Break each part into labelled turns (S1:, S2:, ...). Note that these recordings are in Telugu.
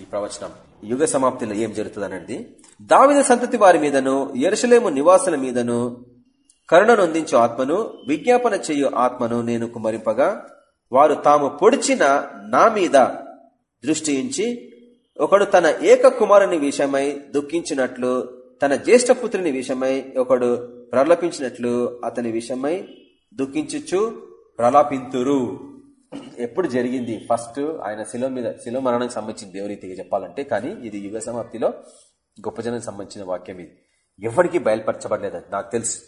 S1: ఈ ప్రవచనం. యుగ సమాప్తిలో ఏం జరుగుతుంది అనేది దావిద సంతతి వారి మీదను ఎరుసలేము నివాసుల మీదను కరుణను అందించు ఆత్మను విజ్ఞాపన చేయు ఆత్మను నేను కుమరింపగా వారు తాము పొడిచిన నా మీద దృష్టించి ఒకడు తన ఏక కుమారుని విషయమై దుఃఖించినట్లు తన జ్యేష్ఠపుత్రుని విషయమై ఒకడు ప్రలాపించినట్లు అతని విషయమై దుఃఖించుచు ప్రలాపింతురు. ఎప్పుడు జరిగింది? ఫస్ట్ ఆయన శిలో మీద శిలో మరణానికి సంబంధించిన దేవురీతిగా చెప్పాలంటే కానీ ఇది యుగ సమాప్తిలో గొప్ప జనానికి సంబంధించిన వాక్యం ఇది. ఎవరికి బయలుపరచబడలేదు నాకు తెలుసు.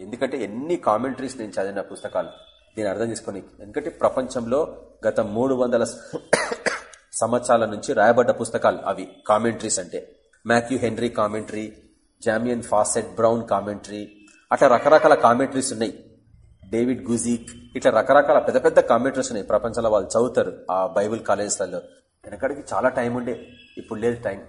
S1: ఎందుకంటే ఎన్ని కామెంటరీస్ నేను చదివిన పుస్తకాలు దీన్ని అర్థం చేసుకుని ఎందుకంటే ప్రపంచంలో గత మూడు సంవత్సరాల నుంచి రాయబడ్డ పుస్తకాలు అవి. కామెంటరీస్ అంటే Matthew Henry commentary Jamieson Fausset Brown commentary అట్లా రకరకాల కామెంటరీస్ ఉన్నాయి. డేవిడ్ గుజీక్ ఇట్లా రకరకాల పెద్ద పెద్ద కంప్యూటర్స్ ఉన్నాయి. ప్రపంచంలో వాళ్ళు చదువుతారు ఆ బైబుల్ కాలేజెస్లలో వెనకడికి చాలా టైం ఉండే. ఇప్పుడు లేదు టైం.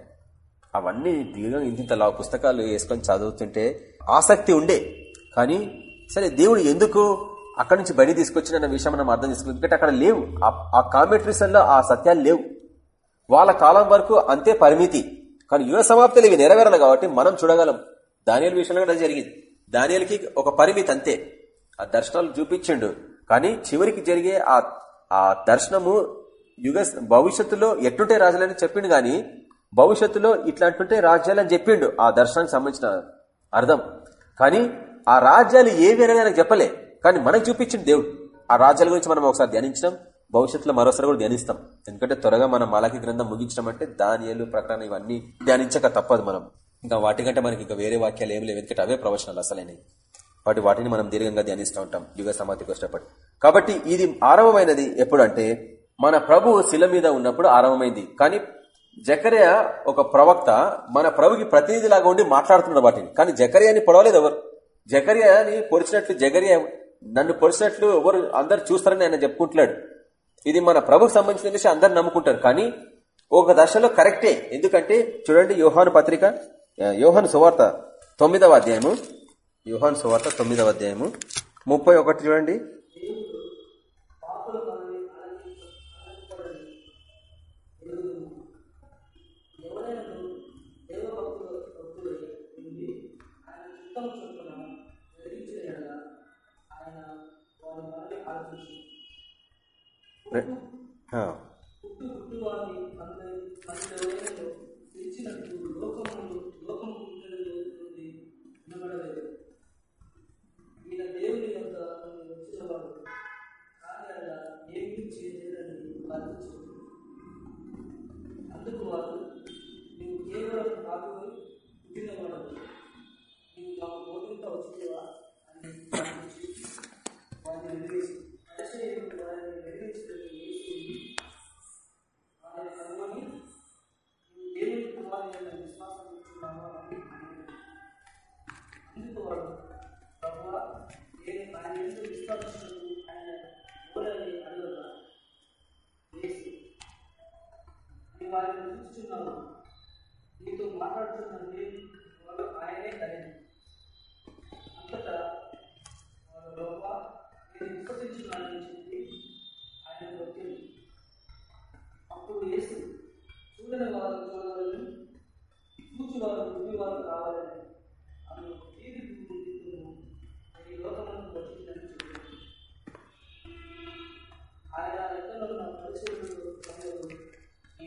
S1: అవన్నీ దిగగా ఇంత పుస్తకాలు వేసుకొని చదువుతుంటే ఆసక్తి ఉండే. కానీ సరే దేవుడు ఎందుకు అక్కడి నుంచి బయట తీసుకొచ్చిన విషయం మనం అర్థం చేసుకున్నాం ఎందుకంటే అక్కడ లేవు. ఆ కామెంట్రీస్లో ఆ సత్యాలు లేవు. వాళ్ళ కాలం వరకు అంతే పరిమితి. కానీ యువ సమాప్తులు ఇవి నెరవేరాలి కాబట్టి మనం చూడగలం. దానియల విషయంలో కూడా జరిగింది. దానియలకి ఒక పరిమితి అంతే. ఆ దర్శనాలు చూపించిండు. కానీ చివరికి జరిగే ఆ ఆ దర్శనము యుగ భవిష్యత్తులో ఎట్టుంటే రాజులని చెప్పిండు గాని భవిష్యత్తులో ఇట్లాంటుంటే రాజ్యాలని చెప్పిండు ఆ దర్శనానికి సంబంధించిన అర్థం. కానీ ఆ రాజ్యాలు ఏవి అనేది ఆయనకు చెప్పలే. కానీ మనకు చూపించింది దేవుడు. ఆ రాజ్యాల గురించి మనం ఒకసారి ధ్యానించడం భవిష్యత్తులో మరోసారి కూడా ధ్యానిస్తాం. ఎందుకంటే త్వరగా మనం మాలకి గ్రంథం ముగించడం అంటే దానియలు ప్రకటన ఇవన్నీ ధ్యానించక తప్పదు మనం. ఇంకా వాటికంటే మనకి ఇంకా వేరే వాక్యాలు ఏమి లేవు. ఎందుకంటే అవే ప్రవచనాలు అసలైనవి. వాటి వాటిని మనం దీర్ఘంగా ధ్యానిస్తూ ఉంటాం. యుగ సమాధికి వచ్చినప్పుడు. కాబట్టి ఇది ఆరంభమైనది ఎప్పుడంటే మన ప్రభు శిల మీద ఉన్నప్పుడు ఆరంభమైంది. కానీ జకర్య ఒక ప్రవక్త మన ప్రభుకి ప్రతినిధిలాగా ఉండి మాట్లాడుతున్నాడు వాటిని. కానీ జకర్యాని పొడవలేదు ఎవరు. జకర్యాని పొడిచినట్లు జగర్య నన్ను పొడిచినట్లు ఎవరు అందరు చూస్తారని ఆయన చెప్పుకుంటున్నాడు. ఇది మన ప్రభుకు సంబంధించిన విషయం అందరు నమ్ముకుంటారు. కానీ ఒక దశలో కరెక్టే. ఎందుకంటే చూడండి యోహాను పత్రిక యోహాను సువార్త తొమ్మిదవ అధ్యాయము. యుహాన్ సువార్త తొమ్మిదవ అధ్యాయము. ముప్పై ఒకటి చూడండి.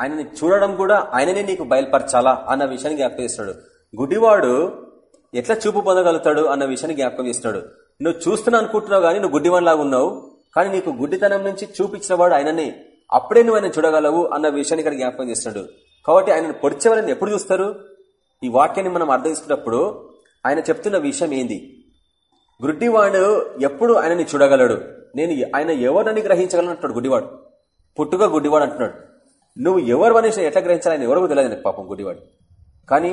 S1: ఆయనని చూడడం కూడా ఆయననే నీకు బయలుపరచాలా అన్న విషయాన్ని జ్ఞాపకం చేస్తున్నాడు గుడ్డివాడు ఎట్లా చూపు పొందగలుగుతాడు అన్న విషయాన్ని జ్ఞాపకం చేస్తున్నాడు నువ్వు చూస్తున్నా అనుకుంటున్నావు కానీ నువ్వు గుడ్డివాడిలాగా ఉన్నావు. కానీ నీకు గుడ్డితనం నుంచి చూపించిన వాడు ఆయననే. అప్పుడే నువ్వు ఆయన చూడగలవు అన్న విషయాన్ని ఇక్కడ జ్ఞాపకం చేస్తున్నాడు కాబట్టి ఆయనను పొడిచేవాళ్ళని ఎప్పుడు చూస్తారు? ఈ వాక్యాన్ని మనం అర్థం చేసుకున్నప్పుడు ఆయన చెప్తున్న విషయం ఏంది? గుడ్డివాడు ఎప్పుడు ఆయనని చూడగలడు? నేను ఆయన ఎవరిని గ్రహించగలను అంటున్నాడు గుడ్డివాడు. పుట్టుగా గుడ్డివాడు అంటున్నాడు. నువ్వు ఎవరు అనేసి ఎట్లా గ్రహించాలని ఎవరికి తెలియదు నాకు పాపం గుడివాడు కానీ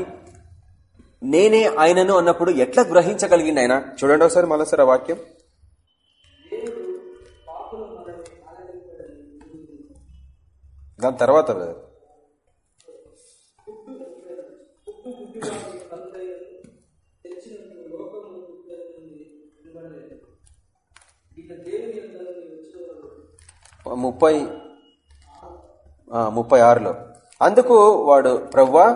S1: నేనే ఆయనను అన్నప్పుడు ఎట్లా గ్రహించగలిగింది ఆయన? చూడండి ఒకసారి మరోసారి ఆ వాక్యం. దాని తర్వాత ముప్పై ముప్పై ఆరులో. అందుకు వాడు ప్రవ్వా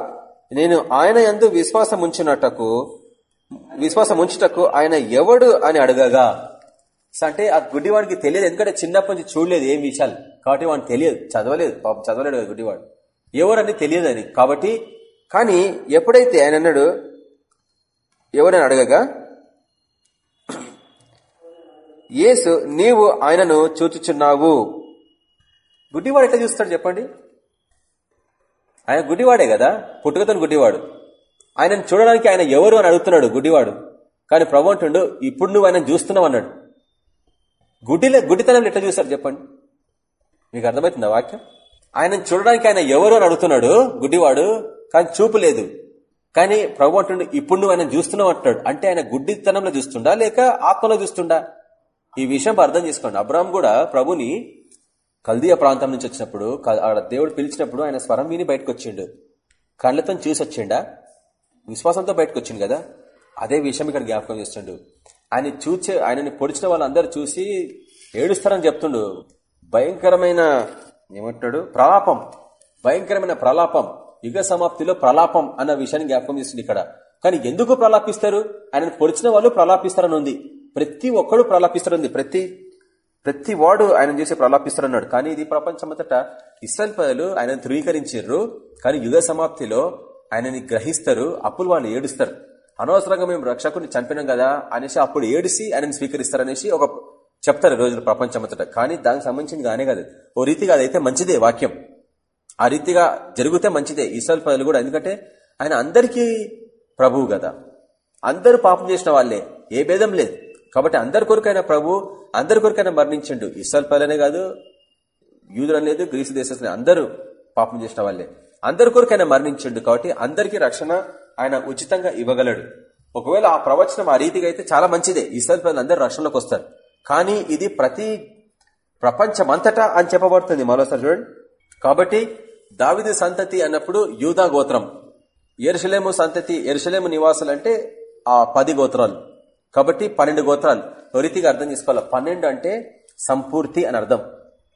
S1: నేను ఆయన ఎందు విశ్వాసం ఉంచినటకు విశ్వాసం ఉంచుటకు ఆయన ఎవడు అని అడగగా? అంటే ఆ గుడ్డివాడికి తెలియదు. ఎందుకంటే చిన్నప్పటి నుంచి చూడలేదు ఏం విషయాలు. కాబట్టి వాడికి తెలియదు. చదవలేదు. పాపం చదవలేడు కదా గుడ్డివాడు. ఎవరని తెలియదు అని కాబట్టి కానీ ఎప్పుడైతే ఆయన అన్నాడు ఎవరని అడగగా యేసు నీవు ఆయనను చూచుచున్నావు. గుడ్డివాడు ఎట్లా చూస్తాడు చెప్పండి? ఆయన గుడ్డివాడే కదా? పుట్టుకతో గుడ్డివాడు. ఆయనను చూడడానికి ఆయన ఎవరు అని అడుగుతున్నాడు గుడ్డివాడు. కానీ ప్రభు అంటుండు ఇప్పుడు నువ్వు ఆయన చూస్తున్నావు అన్నాడు. గుడ్డిలో గుడ్డితనం ఎట్లా చూస్తాడు చెప్పండి? మీకు అర్థమవుతుందా వాక్యం? ఆయనను చూడడానికి ఆయన ఎవరు అని అడుగుతున్నాడు గుడ్డివాడు కానీ చూపు లేదు. కానీ ప్రభు అంటుండు ఇప్పుడు నువ్వు ఆయన చూస్తున్నావు అంటాడు అంటే ఆయన గుడ్డితనంలో చూస్తుండా లేక ఆత్మలో చూస్తుండా? ఈ విషయం అర్థం చేసుకోండి. అబ్రాహం కూడా ప్రభుని కల్దీయ ప్రాంతం నుంచి వచ్చినప్పుడు ఆడ దేవుడు పిలిచినప్పుడు ఆయన స్వరం విని బయటకు వచ్చిండు కళ్ళతో చూసి వచ్చిండా? విశ్వాసంతో బయటకు వచ్చిండు కదా? అదే విషయం ఇక్కడ జ్ఞాపకం చేస్తుండు. ఆయన చూచే ఆయనని పొడిచిన వాళ్ళందరూ చూసి ఏడుస్తారని చెప్తుండు. భయంకరమైన ఏమంటాడు? ప్రలాపం. భయంకరమైన ప్రలాపం. యుగ సమాప్తిలో ప్రలాపం అన్న విషయాన్ని జ్ఞాపకం చేస్తుంది ఇక్కడ. కానీ ఎందుకు ప్రలాపిస్తారు? ఆయనను పొడిచిన వాళ్ళు ప్రలాపిస్తారని ఉంది ప్రతి ఒక్కడు ప్రలాపిస్తారని ప్రతి ప్రతి వాడు ఆయన చేసి ప్రలాపిస్తారన్నాడు కానీ ఇది ప్రపంచమంతట ఇస్రాయల్ పదలు ఆయన ధృవీకరించారు కానీ యుగ సమాప్తిలో ఆయనని గ్రహిస్తారు. అప్పులు వాళ్ళు ఏడుస్తారు. అనవసరంగా మేము రక్షకుని చంపినాం కదా అనేసి అప్పుడు ఏడిసి ఆయనని స్వీకరిస్తారనేసి ఒక చెప్తారు ఈ రోజున ప్రపంచమంతట. కానీ దానికి సంబంధించింది కానే కాదు. ఓ రీతిగా అదైతే మంచిదే వాక్యం. ఆ రీతిగా జరిగితే మంచిదే ఇస్రాయల్ పదలు కూడా. ఎందుకంటే ఆయన అందరికీ ప్రభువు కదా. అందరూ పాపం చేసిన వాళ్ళే. ఏ భేదం లేదు. కాబట్టి అందరి కొరకైనా ప్రభు అందరి కొరకైనా మరణించండు. ఇస్రాయల్ ప్రజలనే కాదు యూదులనేది గ్రీసు దేశస్తులు అందరూ పాపం చేసిన వాళ్ళే. అందరి కొరకైనా మరణించండు కాబట్టి అందరికీ రక్షణ ఆయన ఉచితంగా ఇవ్వగలడు. ఒకవేళ ఆ ప్రవచనం ఆ రీతిగా అయితే చాలా మంచిదే. ఇస్రాయల్ ప్రజలు అందరూ రక్షణలోకి వస్తారు. కానీ ఇది ప్రతి ప్రపంచమంతటా అని చెప్పబడుతుంది మరోసారి చూడండి. కాబట్టి దావిది సంతతి అన్నప్పుడు యూదా గోత్రం. ఎరుసలేము సంతతి ఎరుసలేము నివాసులు అంటే ఆ పది గోత్రాలు. కాబట్టి పన్నెండు గోత్రాలు. రీతిగా అర్థం చేసుకోవాలి? పన్నెండు అంటే సంపూర్తి అని అర్థం.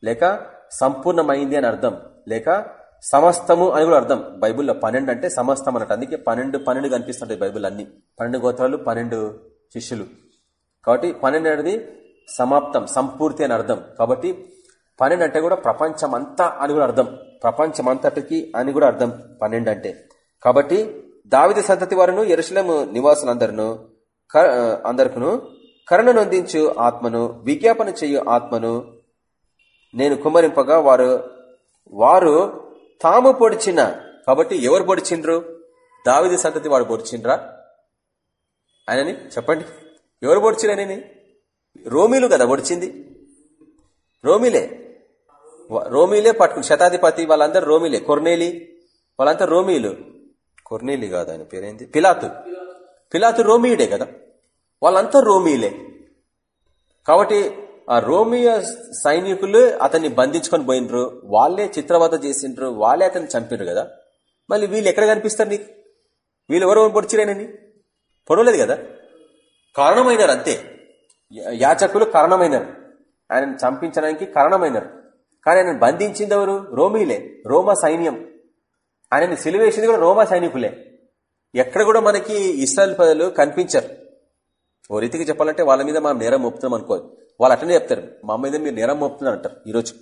S1: లేక సంపూర్ణమైంది అని అర్థం. లేక సమస్తము అని కూడా అర్థం. బైబుల్లో పన్నెండు అంటే సమస్తం అన్నట్టు. అందుకే పన్నెండు పన్నెండు కనిపిస్తుంటాయి బైబుల్ అన్ని. పన్నెండు గోత్రాలు పన్నెండు శిష్యులు. కాబట్టి పన్నెండు అనేది సమాప్తం సంపూర్తి అని అర్థం. కాబట్టి పన్నెండు అంటే కూడా ప్రపంచం అంతా అని కూడా అర్థం. ప్రపంచమంతటికి అని కూడా అర్థం పన్నెండు అంటే. కాబట్టి దావిద సంతతి వారును ఎరుసలేము నివాసులందరిను అందరికును కరుణ నొందించు ఆత్మను విజ్ఞాపన చేయు ఆత్మను నేను కుమ్మరింపగా వారు వారు తాము పొడిచిన కాబట్టి ఎవరు పొడిచిండ్రు? దావిది సంతతి వాడు పొడిచిండ్రా? ఆయనని చెప్పండి. ఎవరు పొడిచిరు రోమీలు రోమిలు కదా పొడిచింది. రోమిలే. రోమిలే పట్టుకుని శతాధిపతి వాళ్ళందరూ రోమిలే. కొర్నేలి వాళ్ళంతా రోమీలు. కొర్నేలి కాదు ఆయన పేరేంది? పిలాతు. పిలాతు రోమియుడే కదా. వాళ్ళంతా రోమీలే. కాబట్టి ఆ రోమియ సైనికులు అతన్ని బంధించుకొని పోయినరు. వాళ్ళే చిత్రవత చేసిండ్రు. వాళ్ళే అతన్ని చంపినరు కదా. మళ్ళీ వీళ్ళు ఎక్కడ కనిపిస్తారు నీకు? వీళ్ళు ఎవరు పొడిచిరేనని? పొడవలేదు కదా? కారణమైనారు అంతే. యాచకులు కారణమైనారు. ఆయనను చంపించడానికి కారణమైనారు. కానీ ఆయన బంధించింది ఎవరు? రోమీలే. రోమా సైన్యం. ఆయనని సిలివేసింది కూడా రోమా సైనికులే. ఎక్కడ కూడా మనకి ఇస్రాయల్ పదలు కనిపించరు. ఓ రీతికి చెప్పాలంటే వాళ్ళ మీద మనం నేరం మోపుతున్నాం అనుకోదు వాళ్ళు అట్లనే చెప్తారు. మా మీద మీరు నేరం మోపుతున్నారు అంటారు ఈరోజు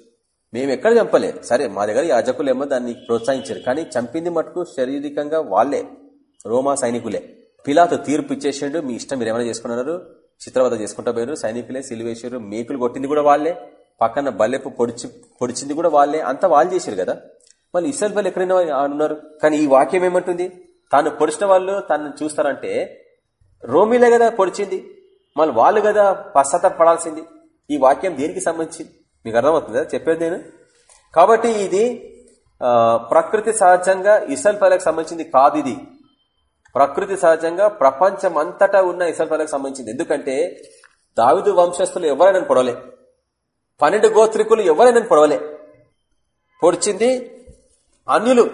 S1: మేము ఎక్కడ చంపలే? సరే మా దగ్గర యాజకులు ఏమో దాన్ని ప్రోత్సహించారు. కానీ చంపింది మటుకు శారీరకంగా వాళ్ళే రోమా సైనికులే. పిలాతో తీర్పు ఇచ్చేసిండు మీ ఇష్టం మీరు ఏమైనా చేసుకున్నారు చిత్రవద చేసుకుంటా పోయారు సైనికులే సిలివేశారు మేకులు కొట్టింది కూడా వాళ్ళే పక్కన బల్లెపు పొడిచి పొడిచింది కూడా వాళ్ళే అంతా వాళ్ళు చేశారు కదా. మళ్ళీ ఇసల్ బల్ ఎక్కడైనా ఉన్నారు. కానీ ఈ వాక్యం ఏమంటుంది? తాను పొడిచిన వాళ్ళు తను చూస్తారంటే రోమిలే కదా పొడిచింది. మళ్ళీ వాళ్ళు కదా పశ్చాత్తపడాల్సింది. ఈ వాక్యం దేనికి సంబంధించింది? మీకు అర్థమవుతుందా? చెప్పేది నేను. కాబట్టి ఇది ప్రకృతి సహజంగా ఇసల్ పల్లెకు సంబంధించింది కాదు ఇది. ప్రకృతి సహజంగా ప్రపంచం అంతటా ఉన్న ఇసల్ పల్లెకు సంబంధించింది. ఎందుకంటే దావిదు వంశస్థులు ఎవరైనా పొడవలే. పన్నెండు గోత్రికులు ఎవరైనా పొడవలే. పొడిచింది అన్యులు.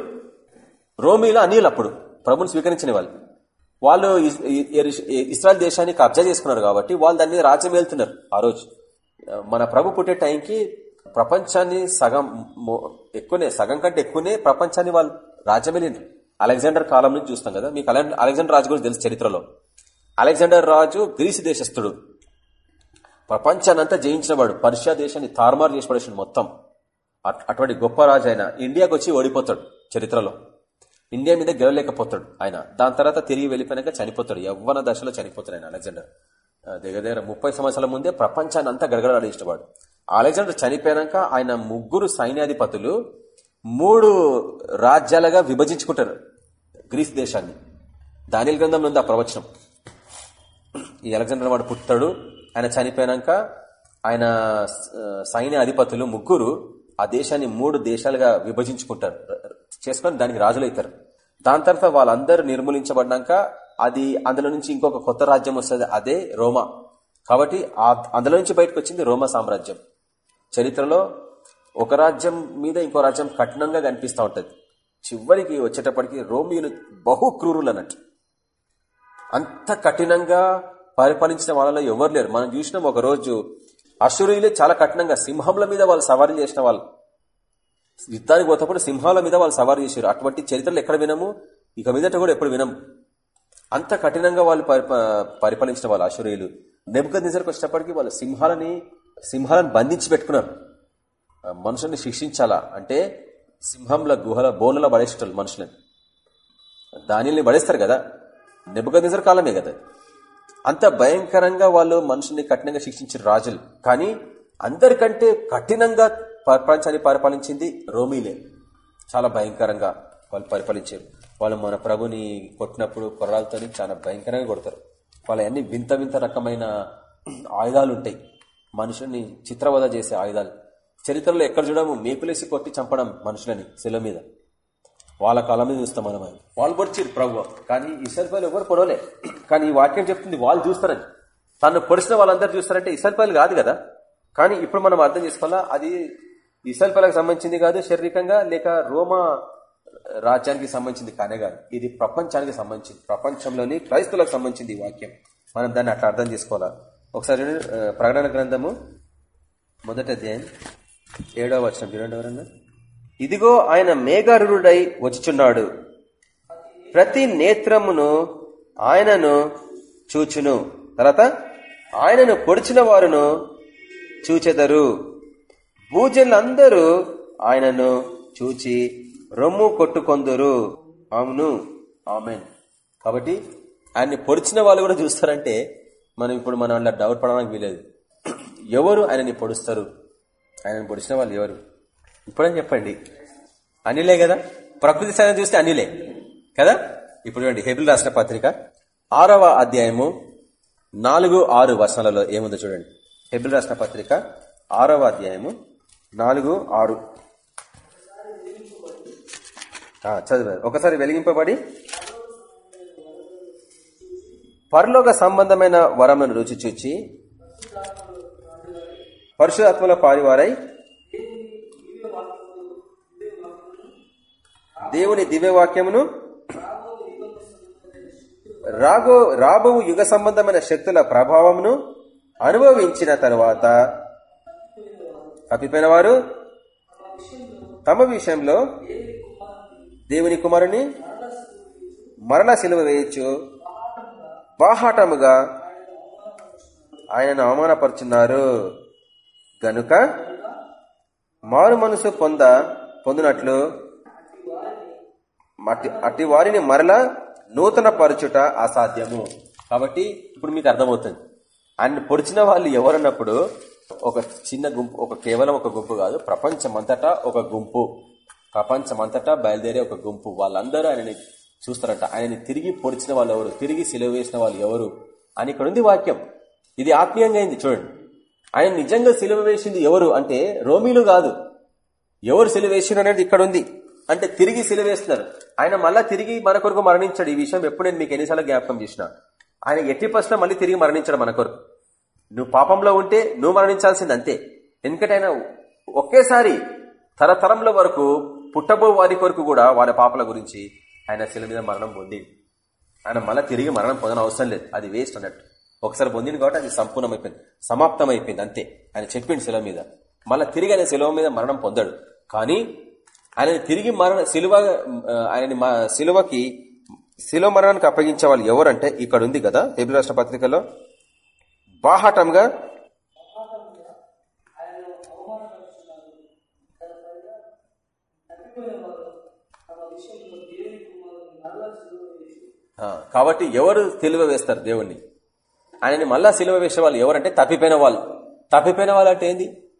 S1: రోమీలు అన్యులు అప్పుడు. ప్రభుని స్వీకరించిన వాళ్ళు. వాళ్ళు ఇస్రాయల్ దేశాన్ని కబ్జా చేసుకున్నారు కాబట్టి వాళ్ళు దాని మీద రాజ్యం వెళ్తున్నారు ఆ రోజు. మన ప్రభు పుట్టే టైంకి ప్రపంచాన్ని సగం ఎక్కువనే సగం కంటే ఎక్కువనే ప్రపంచాన్ని వాళ్ళు రాజ్యం వెళ్ళిండ్రు. అలెగ్జాండర్ కాలం నుంచి చూస్తాం కదా మీకు అలెగ్జాండర్ రాజు గురించి తెలుసు చరిత్రలో. అలెగ్జాండర్ రాజు గ్రీసు దేశస్థుడు. ప్రపంచాన్ని అంతా జయించినవాడు. పర్షియా దేశాన్ని తారుమారు చేసి మొత్తం. అటువంటి గొప్ప రాజు ఆయన ఇండియాకు వచ్చి ఓడిపోతాడు చరిత్రలో. ఇండియా మీద గెలవలేకపోతాడు ఆయన. దాని తర్వాత తిరిగి వెళ్ళిపోయినాక చనిపోతాడు. యవ్వన దశలో చనిపోతాడు ఆయన అలెగ్జాండర్. దగ్గర దగ్గర ముప్పై సంవత్సరాల ముందే ప్రపంచాన్ని అంతా గడగడాడిష్టవాడు అలెగ్జాండర్ చనిపోయాక ఆయన ముగ్గురు సైన్యాధిపతులు మూడు రాజ్యాలుగా విభజించుకుంటారు గ్రీస్ దేశాన్ని. దానిల గ్రంథం ఉంది ఆ ప్రవచనం. ఈ అలెగ్జాండర్ వాడు పుట్టాడు. ఆయన చనిపోయాక ఆయన సైన్య అధిపతులు ముగ్గురు ఆ దేశాన్ని మూడు దేశాలుగా విభజించుకుంటారు. చేసుకొని దానికి రాజులైతారు. దాని తర్వాత వాళ్ళందరూ నిర్మూలించబడినాక అది అందులో నుంచి ఇంకొక కొత్త రాజ్యం వస్తుంది అదే రోమా. కాబట్టి అందులో నుంచి బయటకు వచ్చింది రోమా సామ్రాజ్యం. చరిత్రలో ఒక రాజ్యం మీద ఇంకో రాజ్యం కఠినంగా కనిపిస్తూ ఉంటుంది. చివరికి వచ్చేటప్పటికి రోమియులు బహు క్రూరులు అన్నట్టు అంత కఠినంగా పరిపాలించిన వాళ్ళలో ఎవరు లేరు. మనం చూసినాం ఒక రోజు అశ్వరులే చాలా కఠినంగా సింహంల మీద వాళ్ళు సవారీ చేసిన వాళ్ళు. యుద్ధానికి పోతప్పుడు సింహాల మీద వాళ్ళు సవారు చేశారు. అటువంటి చరిత్రలు ఎక్కడ వినము? ఇక మీదట కూడా ఎప్పుడు వినము. అంత కఠినంగా వాళ్ళు పరిపాలించిన వాళ్ళు అశ్వరీయులు. నెమ్మక నిజరకు వచ్చేటప్పటికి వాళ్ళు సింహాలని సింహాలను బంధించి పెట్టుకున్నారు. మనుషుల్ని శిక్షించాలా? అంటే సింహంల గుహల బోన్లలో పడేసేటోళ్ళు మనుషులని. దానిని పడేస్తారు కదా. నెబ్బక నిజర కాలమే కదా. అంత భయంకరంగా వాళ్ళు మనుషుల్ని కఠినంగా శిక్షించిన రాజులు. కానీ అందరికంటే కఠినంగా ప్రపంచాన్ని పరిపాలించింది రోమీలే. చాలా భయంకరంగా వాళ్ళు పరిపాలించారు. వాళ్ళు మన ప్రభుని కొట్టినప్పుడు కొర్రాలతో చాలా భయంకరంగా కొడతారు. వాళ్ళ అన్ని వింత వింత రకమైన ఆయుధాలు ఉంటాయి మనుషుల్ని చిత్రవద చేసే ఆయుధాలు. చరిత్రలో ఎక్కడ చూడము మేకులేసి కొట్టి చంపడం మనుషులని శిల మీద. వాళ్ళ కాలం మీద చూస్తాం మనం వాళ్ళు పొడిచారు ప్రభు కానీ ఇసల్పాయలు ఎవరు పొడవలే. కానీ ఈ వాక్యం చెప్తుంది వాళ్ళు చూస్తారని. తను పొడిచిన వాళ్ళందరూ చూస్తారంటే ఇసల్పాయలు కాదు కదా. కానీ ఇప్పుడు మనం అర్థం చేసుకోవాలా అది ఇసల్పాయలకు సంబంధించింది కాదు శారీరకంగా లేక రోమా రాజ్యానికి సంబంధించింది కానే కాదు. ఇది ప్రపంచానికి సంబంధించింది. ప్రపంచంలోని క్రైస్తవులకు సంబంధించింది ఈ వాక్యం. మనం దాన్ని అట్లా అర్థం చేసుకోవాలా? ఒకసారి ప్రకటన గ్రంథము మొదట అధ్యాయం ఏడవ వచ్చిన చూడండి ఎవరన్నా? ఇదిగో ఆయన మేఘారుడై వచ్చుచున్నాడు. ప్రతి నేత్రమును ఆయనను చూచును. తర్వాత ఆయనను పొడిచిన వారును చూచెదరు. భూజనులందరూ ఆయనను చూచి రొమ్ము కొట్టుకొందరు. అవును. ఆమెన్. కాబట్టి ఆయన్ని పొడిచిన వాళ్ళు కూడా చూస్తారంటే మనం ఇప్పుడు మనం అలా డౌట్ పడడానికి వీలేదు. ఎవరు ఆయనని పొడుస్తారు? ఆయనని పొడిచిన వాళ్ళు ఎవరు? ఇప్పుడని చెప్పండి. అనిలే కదా? ప్రకృతి సైన్ చూస్తే అనిలే. కదా? ఇప్పుడు చూడండి హెబిల్ రాసిన పత్రిక ఆరవ అధ్యాయము నాలుగు ఆరు వర్షాలలో ఏముందో చూడండి. హెబిల్ రాసిన పత్రిక ఆరవ అధ్యాయము నాలుగు ఆరు. చదివారు ఒకసారి వెలిగింపబడి. పరలోక సంబంధమైన వరములను రుచి చూచి పరశురాత్మల పారివారై దేవుని దివ్యవాక్యమును రాగో రాబో యుగ సంబంధమైన శక్తుల ప్రభావమును అనుభవించిన తరువాత తప్పిపోయిన వారు తమ విషయంలో దేవుని కుమారుని మరణ సిలువ వేయచ్చు. బాహాటముగా ఆయనను అవమానపరుచున్నారు. గనుక మారు మనసు పొంద పొందినట్లు అట్టి వారిని మరలా నూతన పరచుట అసాధ్యము. కాబట్టి ఇప్పుడు మీకు అర్థమవుతుంది. ఆయన పొడిచిన వాళ్ళు ఎవరన్నప్పుడు ఒక చిన్న గుంపు ఒక కేవలం ఒక గుంపు కాదు ప్రపంచమంతటా ఒక గుంపు. ప్రపంచమంతటా బయలుదేరే ఒక గుంపు. వాళ్ళందరూ ఆయనని చూస్తారట. ఆయనని తిరిగి పొడిచిన వాళ్ళు ఎవరు? తిరిగి సెలవు వేసిన వాళ్ళు ఎవరు? అని ఇక్కడ ఉంది వాక్యం. ఇది ఆత్మీయంగా అయింది చూడండి. ఆయన నిజంగా సెలవు వేసింది ఎవరు? అంటే రోమీలు కాదు. ఎవరు సెలవు వేసిన అనేది ఇక్కడ ఉంది అంటే తిరిగి సెలవేస్తున్నారు ఆయన మళ్ళా తిరిగి మన కొరకు మరణించాడు. ఈ విషయం ఎప్పుడు నేను మీకు ఎన్నిసార్లు జ్ఞాపకం చేసిన. ఆయన ఎట్టి పరిస్థితుల్లో మళ్ళీ తిరిగి మరణించాడు మన కొరకు. నువ్వు పాపంలో ఉంటే నువ్వు మరణించాల్సింది అంతే. ఎందుకంటే ఆయన ఒకేసారి తరతరంలో వరకు పుట్టబో వారి కొరకు కూడా వారి పాపల గురించి ఆయన శిల మీద మరణం పొంది ఆయన మళ్ళీ తిరిగి మరణం పొందన అవసరం లేదు. అది వేస్ట్ అన్నట్టు. ఒకసారి పొందింది కాబట్టి అది సంపూర్ణమైపోయింది. సమాప్తం అయిపోయింది అంతే. ఆయన చెప్పింది శిల మీద. మళ్ళీ తిరిగి ఆయన శిలవ మీద మరణం పొందాడు. కానీ ఆయన తిరిగి మరణ శిలువ ఆయన శిలువకి శిలువ మరణానికి అప్పగించే వాళ్ళు ఎవరంటే ఇక్కడ ఉంది కదా ఏబి రాష్ట్ర పత్రికలో? బాహాటంగా కాబట్టి ఎవరు తెలివ వేస్తారు దేవుణ్ణి? ఆయనని మళ్ళా సిలువ వేసే వాళ్ళు ఎవరంటే తప్పిపోయిన వాళ్ళు. తప్పిపోయిన వాళ్ళు అంటే ఏంది?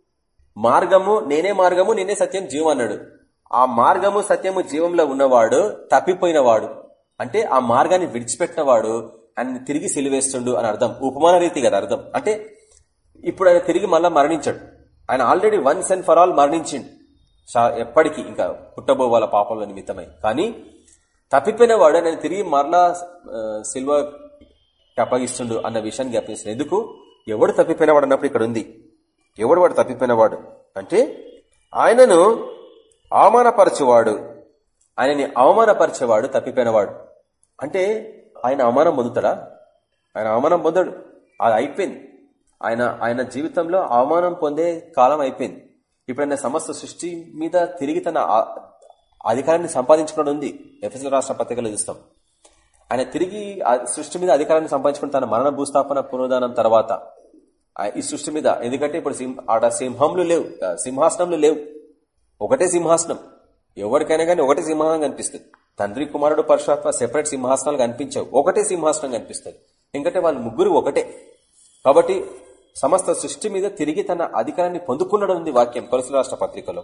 S1: మార్గము నేనే మార్గము నేనే సత్యం జీవం అన్నాడు. ఆ మార్గము సత్యము జీవంలో ఉన్నవాడు తప్పిపోయినవాడు. అంటే ఆ మార్గాన్ని విడిచిపెట్టినవాడు ఆయన తిరిగి సిలివేస్తుండు అని అర్థం. ఉపమాన రీతి కదా అర్థం. అంటే ఇప్పుడు ఆయన తిరిగి మళ్ళా మరణించాడు. ఆయన already once and for all మరణించిండు. ఎప్పటికీ ఇంకా పుట్టబో వాళ్ళ పాపంలో నిమిత్తమై. కానీ తప్పిపోయిన వాడు నేను తిరిగి మరలా సిల్వ అప్పగిస్తుండు అన్న విషయాన్ని జ్ఞాపించిన ఎందుకు? ఎవడు తప్పిపోయినవాడు అన్నప్పుడు ఇక్కడ ఉంది. ఎవడు వాడు తప్పిపోయినవాడు అంటే ఆయనను అవమానపరచేవాడు. ఆయనని అవమానపరిచేవాడు తప్పిపోయినవాడు అంటే ఆయన అవమానం పొందుతాడా? ఆయన అవమానం పొందాడు. అది అయిపోయింది. ఆయన ఆయన జీవితంలో అవమానం పొందే కాలం అయిపోయింది. ఇప్పుడు ఆయన సమస్త సృష్టి మీద తిరిగి తన అధికారాన్ని సంపాదించుకుని ఉంది. ఎఫ్ఎస్ఎల్ రాష్ట్ర పత్రికలో చూస్తాం. ఆయన తిరిగి సృష్టి మీద అధికారాన్ని సంపాదించుకుని తన మరణ భూస్థాపన పునరుదానం తర్వాత ఈ సృష్టి మీద. ఎందుకంటే ఇప్పుడు ఆడ సింహంలు లేవు. సింహాసనంలు లేవు. ఒకటే సింహాసనం. ఎవరికైనా కానీ ఒకటే సింహాసనం కనిపిస్తుంది. తండ్రి కుమారుడు పరశురాత్మ సెపరేట్ సింహాసనాలు కనిపించవు. ఒకటే సింహాసనం కనిపిస్తుంది. ఎందుకంటే వాళ్ళు ముగ్గురు ఒకటే. కాబట్టి సమస్త సృష్టి మీద తిరిగి తన అధికారాన్ని పొందుకున్నాడు ఉంది వాక్యం కొలసి రాష్ట్ర పత్రికలో.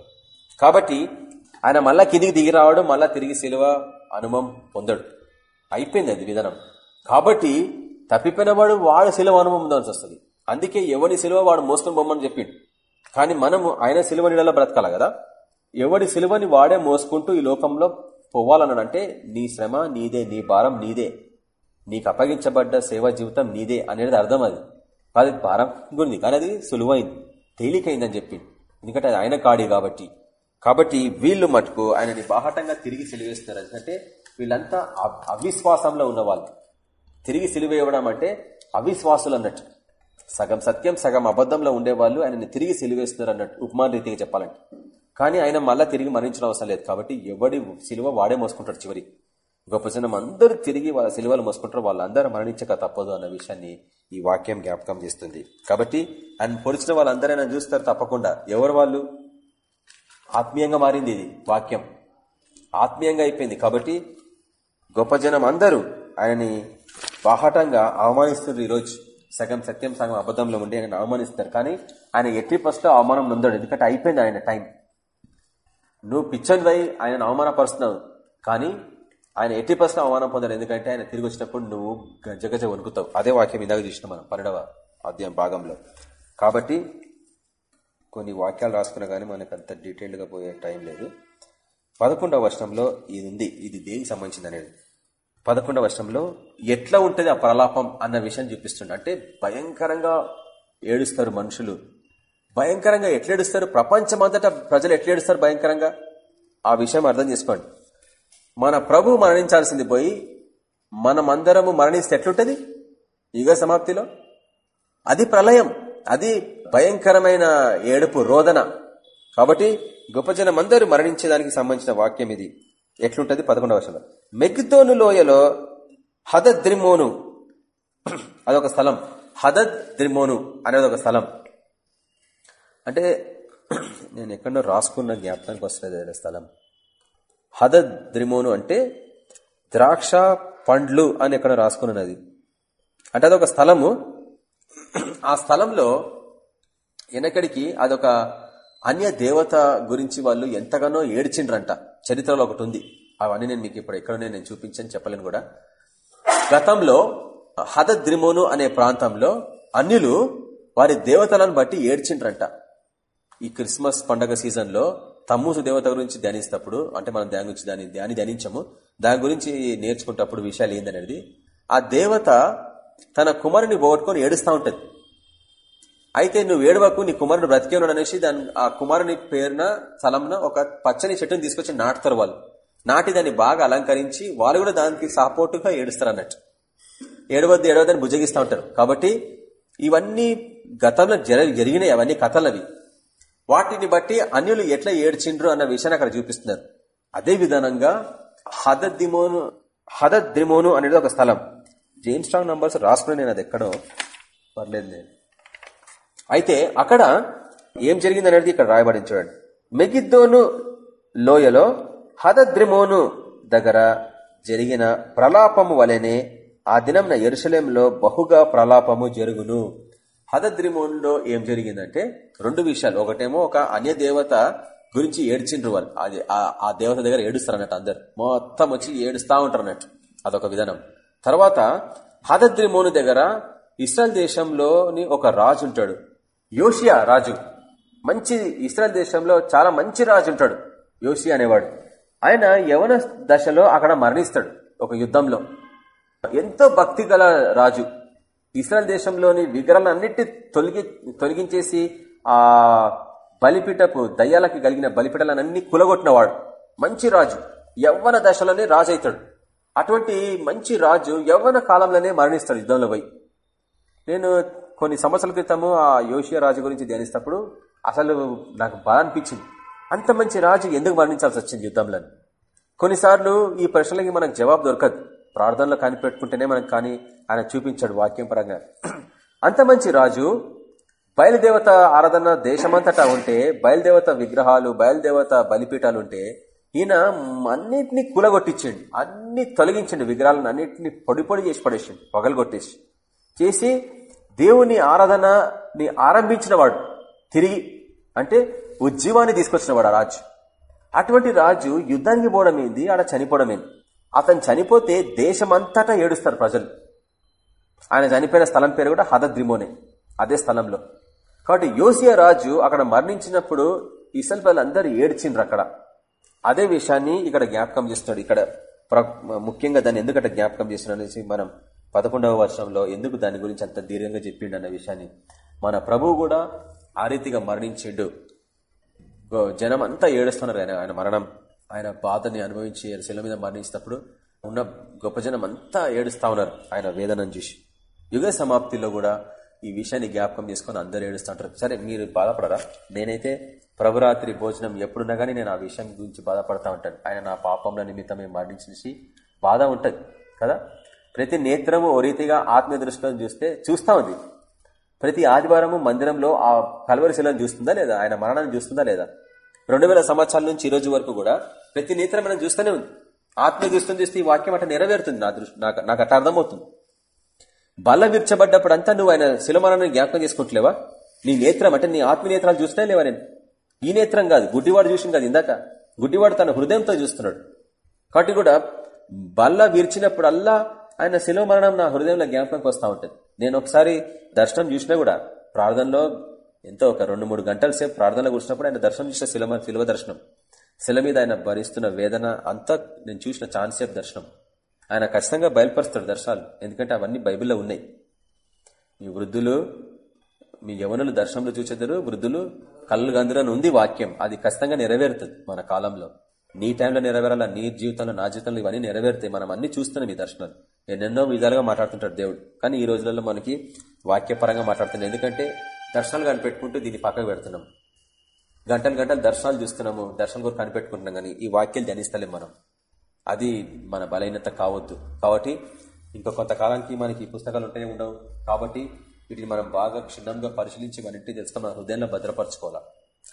S1: కాబట్టి ఆయన మళ్ళా కిందికి దిగి రావడం మళ్ళా తిరిగి సిలువ అనుభవం పొందడు. అయిపోయింది అది విధానం. కాబట్టి తప్పిపోయినవాడు వాడు సిలువ అనుభవం పొందాల్సి వస్తుంది. అందుకే ఎవడి సిలువ వాడు మోసుకొని బొమ్మని చెప్పిండు. కానీ మనము ఆయన సిలువ నీళ్ళలో బ్రతకాలి కదా. ఎవడి సిలువని వాడే మోసుకుంటూ ఈ లోకంలో పోవాలన్నాడంటే నీ శ్రమ నీదే నీ భారం నీదే. నీకు అప్పగించబడ్డ సేవా జీవితం నీదే అనేది అర్థం అది. కాదు భారం గురించి కానీ అది సులువైంది. తేలికైందని చెప్పింది. ఎందుకంటే అది ఆయన కాడి కాబట్టి. కాబట్టి వీళ్ళు మటుకు ఆయనని బాహటంగా తిరిగి సిలివేస్తున్నారు. ఎందుకంటే వీళ్ళంతా అవిశ్వాసంలో ఉన్నవాళ్ళు తిరిగి సిలివేయడం అంటే అవిశ్వాసులు అన్నట్టు. సగం సత్యం సగం అబద్ధంలో ఉండేవాళ్ళు ఆయనని తిరిగి సిలివేస్తున్నారు అన్నట్టు. ఉపమాన రీతిగా చెప్పాలంటే. కానీ ఆయన మళ్ళా తిరిగి మరణించడం అవసరం లేదు. కాబట్టి ఎవడి సిలువ వాడే మోసుకుంటాడు చివరి. గొప్ప జనం అందరూ తిరిగి వాళ్ళ సిలువలు మోసుకుంటారు. వాళ్ళందరూ మరణించక తప్పదు అన్న విషయాన్ని ఈ వాక్యం జ్ఞాపకం చేస్తుంది. కాబట్టి ఆయన పొడిచిన వాళ్ళందరూ ఆయన చూస్తారు తప్పకుండా. ఎవరు వాళ్ళు? ఆత్మీయంగా మారింది ఇది వాక్యం. ఆత్మీయంగా అయిపోయింది. కాబట్టి గొప్ప జనం అందరూ ఆయనని బాహటంగా అవమానిస్తున్నారు ఈరోజు. సగం సత్యం సగం అబద్ధంలో ఉండి ఆయన అవమానిస్తారు. కానీ ఆయన ఎట్టి ఫస్ట్ అవమానం నొందాడు. ఎందుకంటే అయిపోయింది ఆయన టైం. నువ్వు పిచ్చనివై ఆయన అవమానపరుస్తున్నావు. కానీ ఆయన ఎట్టి ప్రశ్న అవమానం పొందాడు ఎందుకంటే ఆయన తిరిగి వచ్చినప్పుడు నువ్వు గజగజ వణుకుతావు. అదే వాక్యం ఇందాక చూసిన మనం పన్నెండవ అధ్యాయం భాగంలో. కాబట్టి కొన్ని వాక్యాలు రాసుకున్నా కానీ మనకు అంత డీటెయిల్డ్గా పోయే టైం లేదు. పదకొండవ వర్షంలో ఇది ఉంది ఇది దేనికి సంబంధించింది అనేది. పదకొండవ వర్షంలో ఎట్లా ఉంటుంది ఆ ప్రలాపం అన్న విషయం చూపిస్తుండే. అంటే భయంకరంగా ఏడుస్తారు మనుషులు. భయంకరంగా ఎట్లేడుస్తారు? ప్రపంచమంతటా ప్రజలు ఎట్లేడుస్తారు భయంకరంగా? ఆ విషయం అర్థం చేసుకోండి. మన ప్రభు మరణించాల్సింది పోయి మనమందరము మరణిస్తే ఎట్లుంటది? యుగ సమాప్తిలో? అది ప్రళయం. అది భయంకరమైన ఏడుపు రోదన. కాబట్టి గొప్ప జనం అందరూ మరణించేదానికి సంబంధించిన వాక్యం ఇది. ఎట్లుంటది? పదకొండవ వర్షంలో మెగ్దోను లోయలో హదద్రిమోను అదొక స్థలం. హదద్రిమోను అనేది ఒక స్థలం. అంటే నేను ఎక్కడో రాసుకున్న జ్ఞాపకానికి వస్తుంది స్థలం. హదద్రిమోను అంటే ద్రాక్ష పండ్లు అని ఎక్కడ రాసుకున్నది. అంటే అదొక స్థలము. ఆ స్థలంలో వెనకడికి అదొక అన్య దేవత గురించి వాళ్ళు ఎంతగానో ఏడ్చిండ్రంట. చరిత్రలో ఒకటి ఉంది. అవన్నీ నేను మీకు ఇప్పుడు ఎక్కడనే నేను చూపించని చెప్పలేను కూడా. గతంలో హదద్రిమోను అనే ప్రాంతంలో అన్యులు వారి దేవతలను బట్టి ఏడ్చిండ్రంట. ఈ క్రిస్మస్ పండగ సీజన్లో తమ్ముసు దేవత గురించి ధ్యానిస్తప్పుడు అంటే మనం దాని గురించి దాని ధ్యాని ధ్యానించము. దాని గురించి నేర్చుకుంటప్పుడు విషయాలు ఏందనేది ఆ దేవత తన కుమారుని పోగొట్టుకొని ఏడుస్తూ ఉంటుంది. అయితే నువ్వు ఏడవకు నీ కుమారుడు బ్రతికే అనేసి దాని ఆ కుమారుని పేరున స్థలంన ఒక పచ్చని చెట్టుని తీసుకొచ్చి నాటుతారు వాళ్ళు. నాటి దాన్ని బాగా అలంకరించి వాళ్ళు కూడా దానికి సపోర్టుగా ఏడుస్తారు అన్నట్టు ఏడవద్దు ఏడవద్దని భుజగిస్తూ ఉంటారు. కాబట్టి ఇవన్నీ గతంలో జరిగినాయి అవన్నీ కథలవి. వాటిని బట్టి అన్యులు ఎట్లా ఏడ్చిండ్రు అన్న విషయాన్ని అక్కడ చూపిస్తున్నారు. అదే విధానంగా హదద్దిమోను హదద్రిమోను అనేది ఒక స్థలం. జేమ్స్ స్ట్రాంగ్ నంబర్స్ రాసుకుని నేను అది ఎక్కడో. పర్లేదు నేను. అయితే అక్కడ ఏం జరిగింది అనేది ఇక్కడ రాయబడింది చూడండి. మెగిద్దోను లోయలో హదద్రిమోను దగ్గర జరిగిన ప్రలాపము వలెనే ఆ దినంన ఎరుసలేంలో బహుగా ప్రలాపము జరుగును. హదద్రిమోన్లో ఏం జరిగిందంటే రెండు విషయాలు. ఒకటేమో ఒక అన్య దేవత గురించి ఏడ్చిండ్రు వాళ్ళు. అది ఆ దేవత దగ్గర ఏడుస్తారు అన్నట్టు అందరు. మొత్తం వచ్చి ఏడుస్తా ఉంటారు అన్నట్టు అదొక విధానం. తర్వాత హదద్రిమోను దగ్గర ఇస్రాయల్ దేశంలోని ఒక రాజు ఉంటాడు. యోషియా రాజు. మంచి ఇస్రాయల్ దేశంలో చాలా మంచి రాజు ఉంటాడు. యోషియా అనేవాడు. ఆయన యవన దశలో అక్కడ మరణిస్తాడు ఒక యుద్ధంలో. ఎంతో భక్తి రాజు. ఇస్రాయల్ దేశంలోని విగ్రహాలన్నిటి తొలగి తొలగించేసి ఆ బలిపీఠపు దయ్యాలకి కలిగిన బలిపీఠలన్నీ కులగొట్టినవాడు. మంచి రాజు. యవ్వన దశలోనే రాజు అవుతాడు అటువంటి మంచి రాజు యవ్వన కాలంలోనే మరణిస్తాడు యుద్ధంలో పోయి. నేను కొన్ని సంవత్సరాల క్రితము ఆ యోషియా రాజు గురించి ధ్యానిస్తప్పుడు అసలు నాకు బాధ అనిపించింది. అంత మంచి రాజు ఎందుకు మరణించాల్సి వచ్చింది యుద్ధంలో కొన్నిసార్లు ఈ ప్రశ్నలకి మనకు జవాబు దొరకదు. ప్రార్థనలో కనిపెట్టుకుంటేనే మనకు కానీ ఆయన చూపించాడు వాక్యం పరంగా అంత మంచి రాజు బయలుదేవత ఆరాధన దేశమంతటా ఉంటే బయలుదేవత విగ్రహాలు బయలుదేవత బలిపీఠాలు ఉంటే ఈయన అన్నిటినీ కూలగొట్టించండి. అన్ని తొలగించండి విగ్రహాలను అన్నింటినీ పొడి పొడి చేసి పడేసిండు పగలగొట్టేసి చేసి దేవుని ఆరాధనని ఆరంభించిన వాడు తిరిగి అంటే ఉజ్జీవాన్ని తీసుకొచ్చిన వాడు ఆ రాజు. అటువంటి రాజు యుద్ధానికి పోవడం ఏంది? ఆడ చనిపోవడం ఏంది? అతను చనిపోతే దేశమంతటా ఏడుస్తారు ప్రజలు. ఆయన చనిపోయిన స్థలం పేరు కూడా హదద్రిమోనే అదే స్థలంలో. కాబట్టి యోసియా రాజు అక్కడ మరణించినప్పుడు ఇసల్ అందరు ఏడ్చిండ్రు అక్కడ. అదే విషయాన్ని ఇక్కడ జ్ఞాపకం చేస్తున్నాడు. ఇక్కడ ముఖ్యంగా దాన్ని ఎందుకంటే జ్ఞాపకం చేస్తున్నాడు అనేసి మనం పదకొండవ వర్షంలో ఎందుకు దాని గురించి అంత దీర్ఘంగా చెప్పిండు అన్న విషయాన్ని. మన ప్రభువు కూడా ఆ రీతిగా మరణించిండు. జనం అంతా ఏడుస్తున్నారు ఆయన ఆయన మరణం. ఆయన బాధని అనుభవించి శిల మీద మరణించినప్పుడు ఉన్న గొప్ప జనం అంతా ఏడుస్తా ఉన్నారు ఆయన వేదనని చూసి. యుగ సమాప్తిలో కూడా ఈ విషయాన్ని జ్ఞాపకం చేసుకొని అందరు ఏడుస్తుంటారు సరే మీరు బాధపడరా? నేనైతే ప్రభురాత్రి భోజనం ఎప్పుడున్నా కానీ నేను ఆ విషయం గురించి బాధపడతా ఉంటాను. ఆయన నా పాపంలో నిమిత్తమే మరణించి బాధ ఉంటుంది కదా? ప్రతి నేత్రము ఓ రీతిగా ఆత్మీయ దృష్టిలో చూస్తే చూస్తా ఉంది. ప్రతి ఆదివారము మందిరంలో ఆ కలవరిశీలను చూస్తుందా లేదా? ఆయన మరణాన్ని చూస్తుందా లేదా? రెండు వేల సంవత్సరాల నుంచి ఈ రోజు వరకు కూడా ప్రతి నేత్ర మనం చూస్తూనే ఉంది. ఆత్మ దృష్టిని చూస్తే ఈ వాక్యం అట్లా నెరవేరుతుంది నా దృష్టి నాకు అట్లా అర్థమవుతుంది. బల్ల విర్చబడ్డప్పుడు అంతా నువ్వు ఆయన శిలమరణాన్ని జ్ఞాపకం చేసుకుంటలేవా? నీ నేత్రం అంటే నీ ఆత్మీయ నేత్రాలు చూసినా లేవా నేను? ఈ నేత్రం కాదు గుడ్డివాడు చూసిన కాదు ఇందాక. గుడ్డివాడు తన హృదయంతో చూస్తున్నాడు. కాబట్టి కూడా బల్ల విరిచినప్పుడల్లా ఆయన శిలో మరణం నా హృదయంలో జ్ఞాపకంకి వస్తూ ఉంటుంది. నేను ఒకసారి దర్శనం చూసినా కూడా ప్రార్థనలో ఎంతో ఒక రెండు మూడు గంటల సేపు ప్రార్థనలో కూర్చున్నప్పుడు ఆయన దర్శనం చూసిన శిలమ శిలువ దర్శనం. శిల మీద ఆయన భరిస్తున్న వేదన అంతా నేను చూసిన ఛాన్స్ సేపు దర్శనం. ఆయన ఖచ్చితంగా బయలుపరుస్తాడు దర్శనాలు ఎందుకంటే అవన్నీ బైబిల్లో ఉన్నాయి. మీ వృద్ధులు మీ యవనులు దర్శనంలో చూసేద్దరు వృద్ధులు కళ్ళు గందులని ఉంది వాక్యం. అది ఖచ్చితంగా నెరవేరుతుంది మన కాలంలో. నీ టైంలో నెరవేరాల? నీ జీవితంలో నా జీవితంలో ఇవన్నీ నెరవేరుతాయి. మనం అన్ని చూస్తున్నాం ఈ దర్శనాలు. ఎన్నెన్నో విధాలుగా మాట్లాడుతుంటాడు దేవుడు. కానీ ఈ రోజులలో మనకి వాక్యపరంగా మాట్లాడుతున్నాం ఎందుకంటే దర్శనాలు కనిపెట్టుకుంటూ దీన్ని పక్కకు పెడుతున్నాం. గంటలు గంటలు దర్శనాలు చూస్తున్నాము దర్శనం కూడా కనిపెట్టుకుంటున్నాం కానీ ఈ వాక్యాలు ధ్యానిస్తలేం మనం. అది మన బలహీనత కావద్దు. కాబట్టి ఇంకా కొంతకాలానికి మనకి పుస్తకాలు ఉంటేనే ఉండవు. కాబట్టి వీటిని మనం బాగా క్షుణ్ణంగా పరిశీలించి మన ఇంటికి తెలుసుకొని మన హృదయంలో భద్రపరచుకోవాలా.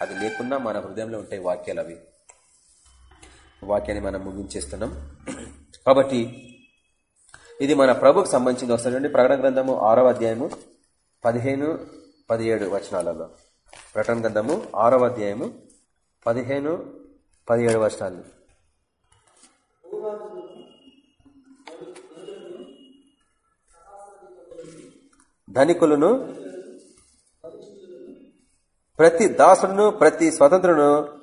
S1: అది లేకున్నా మన హృదయంలో ఉంటాయి వాక్యాలు అవి. వాక్యాన్ని మనం ముగించేస్తున్నాం. కాబట్టి ఇది మన ప్రభుకు సంబంధించిన వస్తుంది ప్రకటన గ్రంథము ఆరవ అధ్యాయము పదిహేను పదిహేడు వచనాలలో. ప్రకటన గ్రంథము ఆరవ అధ్యాయము పదిహేను పదిహేడు వచనాలు. ధనికులను ప్రతి దాసుడును ప్రతి స్వతంత్రును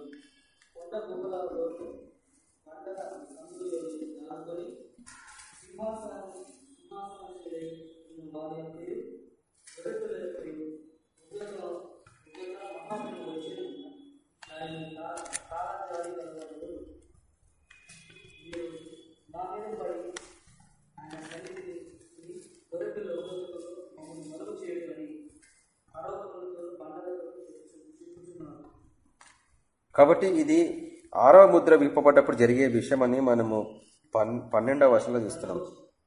S1: కాబట్టి ఇది ఆరవ ముద్ర విప్పబడ్డప్పుడు జరిగే విషయం మనము మనము పన్నెండవ వర్షంలో చూస్తున్నాం.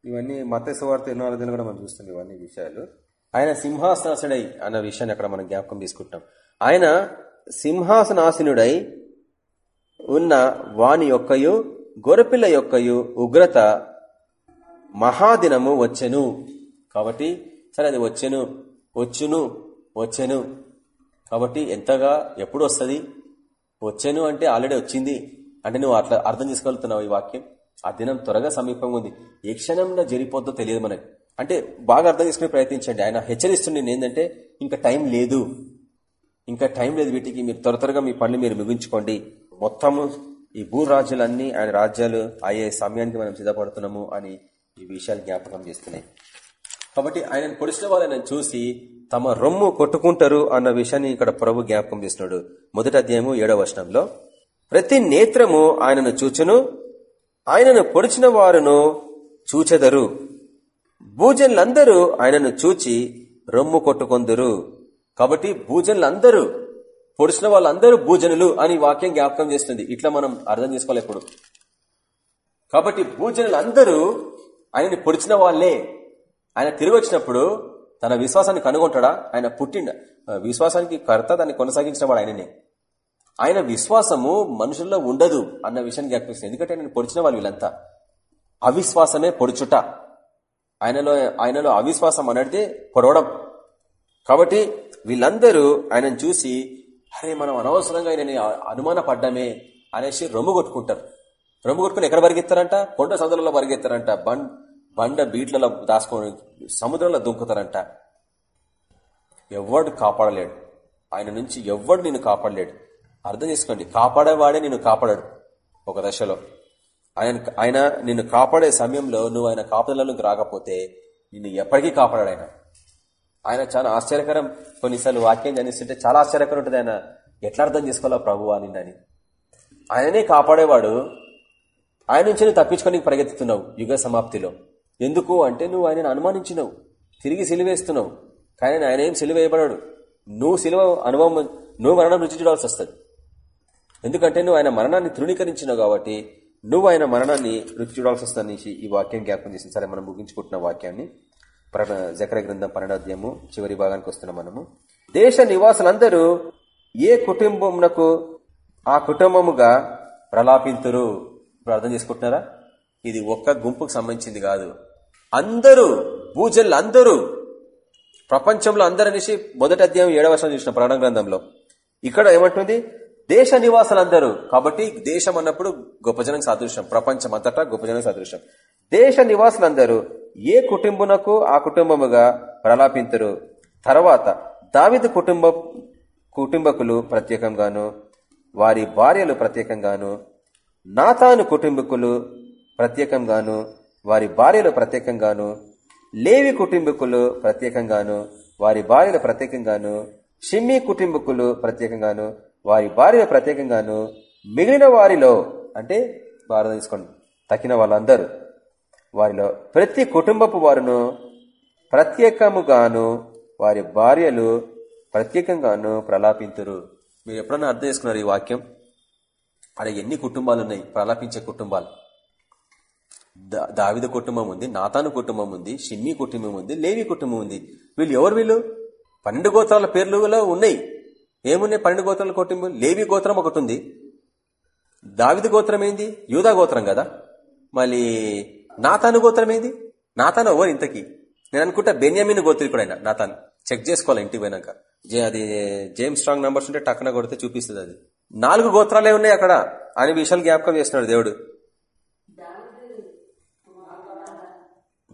S1: ఇవన్నీ మత సువార్త ఎన్నో అర్థం కూడా మనం చూస్తున్నాం ఇవన్నీ విషయాలు. ఆయన సింహాసనాసుడై అన్న విషయాన్ని అక్కడ మనం జ్ఞాపకం తీసుకుంటాం ఆయన సింహాసనాసనుడై ఉన్న వాని యొక్కయు గొరపిల్ల యొక్కయు ఉగ్రత మహాదినము వచ్చెను. కాబట్టి సరే అది వచ్చెను వచ్చును వచ్చెను. కాబట్టి ఎంతగా ఎప్పుడు వస్తుంది? వచ్చాను అంటే ఆల్రెడీ వచ్చింది. అంటే నువ్వు అట్లా అర్థం చేసుకోగలుగుతున్నావు ఈ వాక్యం? ఆ దినం త్వరగా సమీపంగా ఉంది. ఏ క్షణంలో జరిగిపోద్దో తెలియదు మనకి. అంటే బాగా అర్థం చేసుకునే ప్రయత్నించండి. ఆయన హెచ్చరిస్తుండే ఏంటంటే ఇంకా టైం లేదు. ఇంకా టైం లేదు వీటికి. మీరు త్వర త్వరగా మీ పనులు మీరు ముగించుకోండి. మొత్తము ఈ భూ ఆయన రాజ్యాలు అయ్యే సమయానికి మనం సిద్ధపడుతున్నాము అని ఈ విషయాలు జ్ఞాపకం చేస్తున్నాయి. కాబట్టి ఆయన పొడిచిన వాళ్ళని చూసి తమ రొమ్ము కొట్టుకుంటారు అన్న విషయాన్ని ఇక్కడ ప్రభు జ్ఞాపకం చేస్తున్నాడు. మొదటి అధ్యాయము ఏడవ వర్షంలో ప్రతి నేత్రము ఆయనను చూచును ఆయనను పొడిచిన వారును చూచెదరు. భూజనులందరూ ఆయనను చూచి రొమ్ము కొట్టుకొందరు. కాబట్టి భూజనులందరూ పొడిచిన వాళ్ళందరూ భూజనులు అని వాక్యం జ్ఞాపకం చేస్తుంది. ఇట్లా మనం అర్థం చేసుకోవాలి ఎప్పుడు కాబట్టి భూజనులందరూ ఆయనని పొడిచిన వాళ్ళే ఆయన తిరిగి వచ్చినప్పుడు తన విశ్వాసాన్ని కనుగొంటాడా? ఆయన పుట్టిండ విశ్వాసానికి కర్త దాన్ని కొనసాగించిన వాడు ఆయననే. ఆయన విశ్వాసము మనుషుల్లో ఉండదు అన్న విషయాన్ని జ్ఞాపిస్తుంది ఎందుకంటే ఆయన పొడిచిన వాళ్ళు వీళ్ళంతా. అవిశ్వాసమే పొడుచుట. ఆయనలో ఆయనలో అవిశ్వాసం అనేది పొడవడం. కాబట్టి వీళ్ళందరూ ఆయనను చూసి అరే మనం అనవసరంగా ఆయనని అనుమాన పడ్డామే అనేసి రొమ్ము కొట్టుకుంటారు. రొమ్ము కొట్టుకుని ఎక్కడ పరిగెత్తారంట? కొండ సందులలో పరిగెత్తారంట. బండ్ బండ బీట్లలో దాచుకొని సముద్రంలో దుంకుతారంట. ఎవడు కాపాడలేడు. ఆయన నుంచి ఎవడు నిన్ను కాపాడలేడు. అర్థం చేసుకోండి. కాపాడేవాడే నిన్ను కాపాడాడు ఒక దశలో. ఆయన ఆయన నిన్ను కాపాడే సమయంలో నువ్వు ఆయన కాపుదలలోకి రాకపోతే నిన్ను ఎప్పటికీ కాపాడాడు ఆయన. ఆయన చాలా ఆశ్చర్యకరం. కొన్నిసార్లు వాక్యం జనిస్తుంటే చాలా ఆశ్చర్యకరం ఉంటుంది ఆయన. ఎట్లా అర్థం చేసుకోవాలా ప్రభు అని ఆయననే కాపాడేవాడు. ఆయన నుంచి నువ్వు తప్పించుకొని పరిగెత్తుతున్నావు యుగ సమాప్తిలో. ఎందుకు అంటే నువ్వు ఆయనను అనుమానించినవు. తిరిగి సిలివేస్తున్నావు. కానీ ఆయన ఏం సిలివేయబడాడు. నువ్వు సిలువ అనుభవం నువ్వు మరణం రుచి చూడాల్సి వస్తుంది. ఎందుకంటే నువ్వు ఆయన మరణాన్ని తృణీకరించినావు కాబట్టి నువ్వు ఆయన మరణాన్ని రుచి చూడాల్సి వస్తుంది ఈ వాక్యం జ్ఞాపకం చేసింది. సరే మనం ముగించుకుంటున్న వాక్యాన్ని. జకర గ్రంథం పన్నెండాధ్యాయము చివరి భాగానికి వస్తున్నాం మనము. దేశ నివాసులందరూ ఏ కుటుంబమునకు ఆ కుటుంబముగా ప్రలాపింతురు? అర్థం చేసుకుంటున్నారా? ఇది ఒక్క గుంపుకు సంబంధించింది కాదు. అందరూ భూజల్లు అందరూ ప్రపంచంలో అందరనేసి మొదటి అధ్యాయం ఏడవ వర్షం చూసిన ప్రాణ గ్రంథంలో. ఇక్కడ ఏమంటుంది? దేశ నివాసులందరూ. కాబట్టి దేశం అన్నప్పుడు గొప్ప జనం సాదృశ్యం. ప్రపంచం అంతటా గొప్ప జనం సాదృశ్యం. దేశ నివాసులందరూ ఏ కుటుంబనకు ఆ కుటుంబముగా ప్రలాపించరు తర్వాత దావిద కుటుంబ కుటుంబకులు ప్రత్యేకంగాను వారి భార్యలు ప్రత్యేకంగాను నాతాను కుటుంబకులు ప్రత్యేకంగాను వారి భార్యలు ప్రత్యేకంగాను లేవి కుటుంబకులు ప్రత్యేకంగాను వారి భార్యలు ప్రత్యేకంగాను షిమ్మి కుటుంబకులు ప్రత్యేకంగాను వారి భార్యలు ప్రత్యేకంగాను మిగిలిన వారిలో అంటే భారత తీసుకోండి తక్కిన వాళ్ళందరూ వారిలో ప్రతి కుటుంబపు వారును ప్రత్యేకముగాను వారి భార్యలు ప్రత్యేకంగాను ప్రలాపింతురు. మీరు ఎప్పుడన్నా అర్థం చేసుకున్నారు ఈ వాక్యం? అక్కడ ఎన్ని కుటుంబాలు ఉన్నాయి? ప్రలాపించే కుటుంబాలు. దావిద కుటుంబం ఉంది నాతాను కుటుంబం ఉంది షిమ్మి కుటుంబం ఉంది లేవి కుటుంబం ఉంది. వీళ్ళు ఎవరు వీళ్ళు? పన్నెండు గోత్రాల పేర్లు ఉన్నాయి. ఏమున్నాయి పన్నెండు గోత్రాల కుటుంబం? లేవి గోత్రం ఒకటి ఉంది. దావిద గోత్రం ఏంది? యూదా గోత్రం కదా. మళ్ళీ నాతాను గోత్రం ఏంది? నాతాను ఎవరు ఇంతకి? నేను అనుకుంటా బెన్యామిన్ గోత్రికుడు ఆయన నాతాను. చెక్ చేసుకోవాలి ఇంటికి పోయినాక. అది జేమ్ స్ట్రాంగ్ నంబర్స్ ఉంటే టక్కన కొడితే చూపిస్తుంది అది. నాలుగు గోత్రాలే ఉన్నాయి అక్కడ. అని విషయాలు జ్ఞాపకం చేస్తున్నాడు దేవుడు.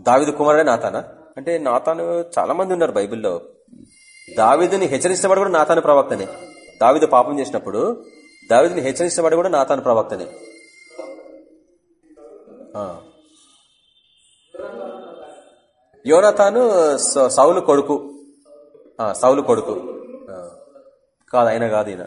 S1: దావిదు కుమారుడే నాతానా? అంటే నాతాను చాలా మంది ఉన్నారు బైబిల్లో. దావిదుని హెచ్చరించినవాడు కూడా నాతాను ప్రవక్తనే. దావిదు పాపం చేసినప్పుడు దావిదుని హెచ్చరించినవాడు కూడా నాతాను ప్రవక్తనే. యోనతాను సౌలు కొడుకు. సౌలు కొడుకు. కాదు ఆయన కాదు ఈయన.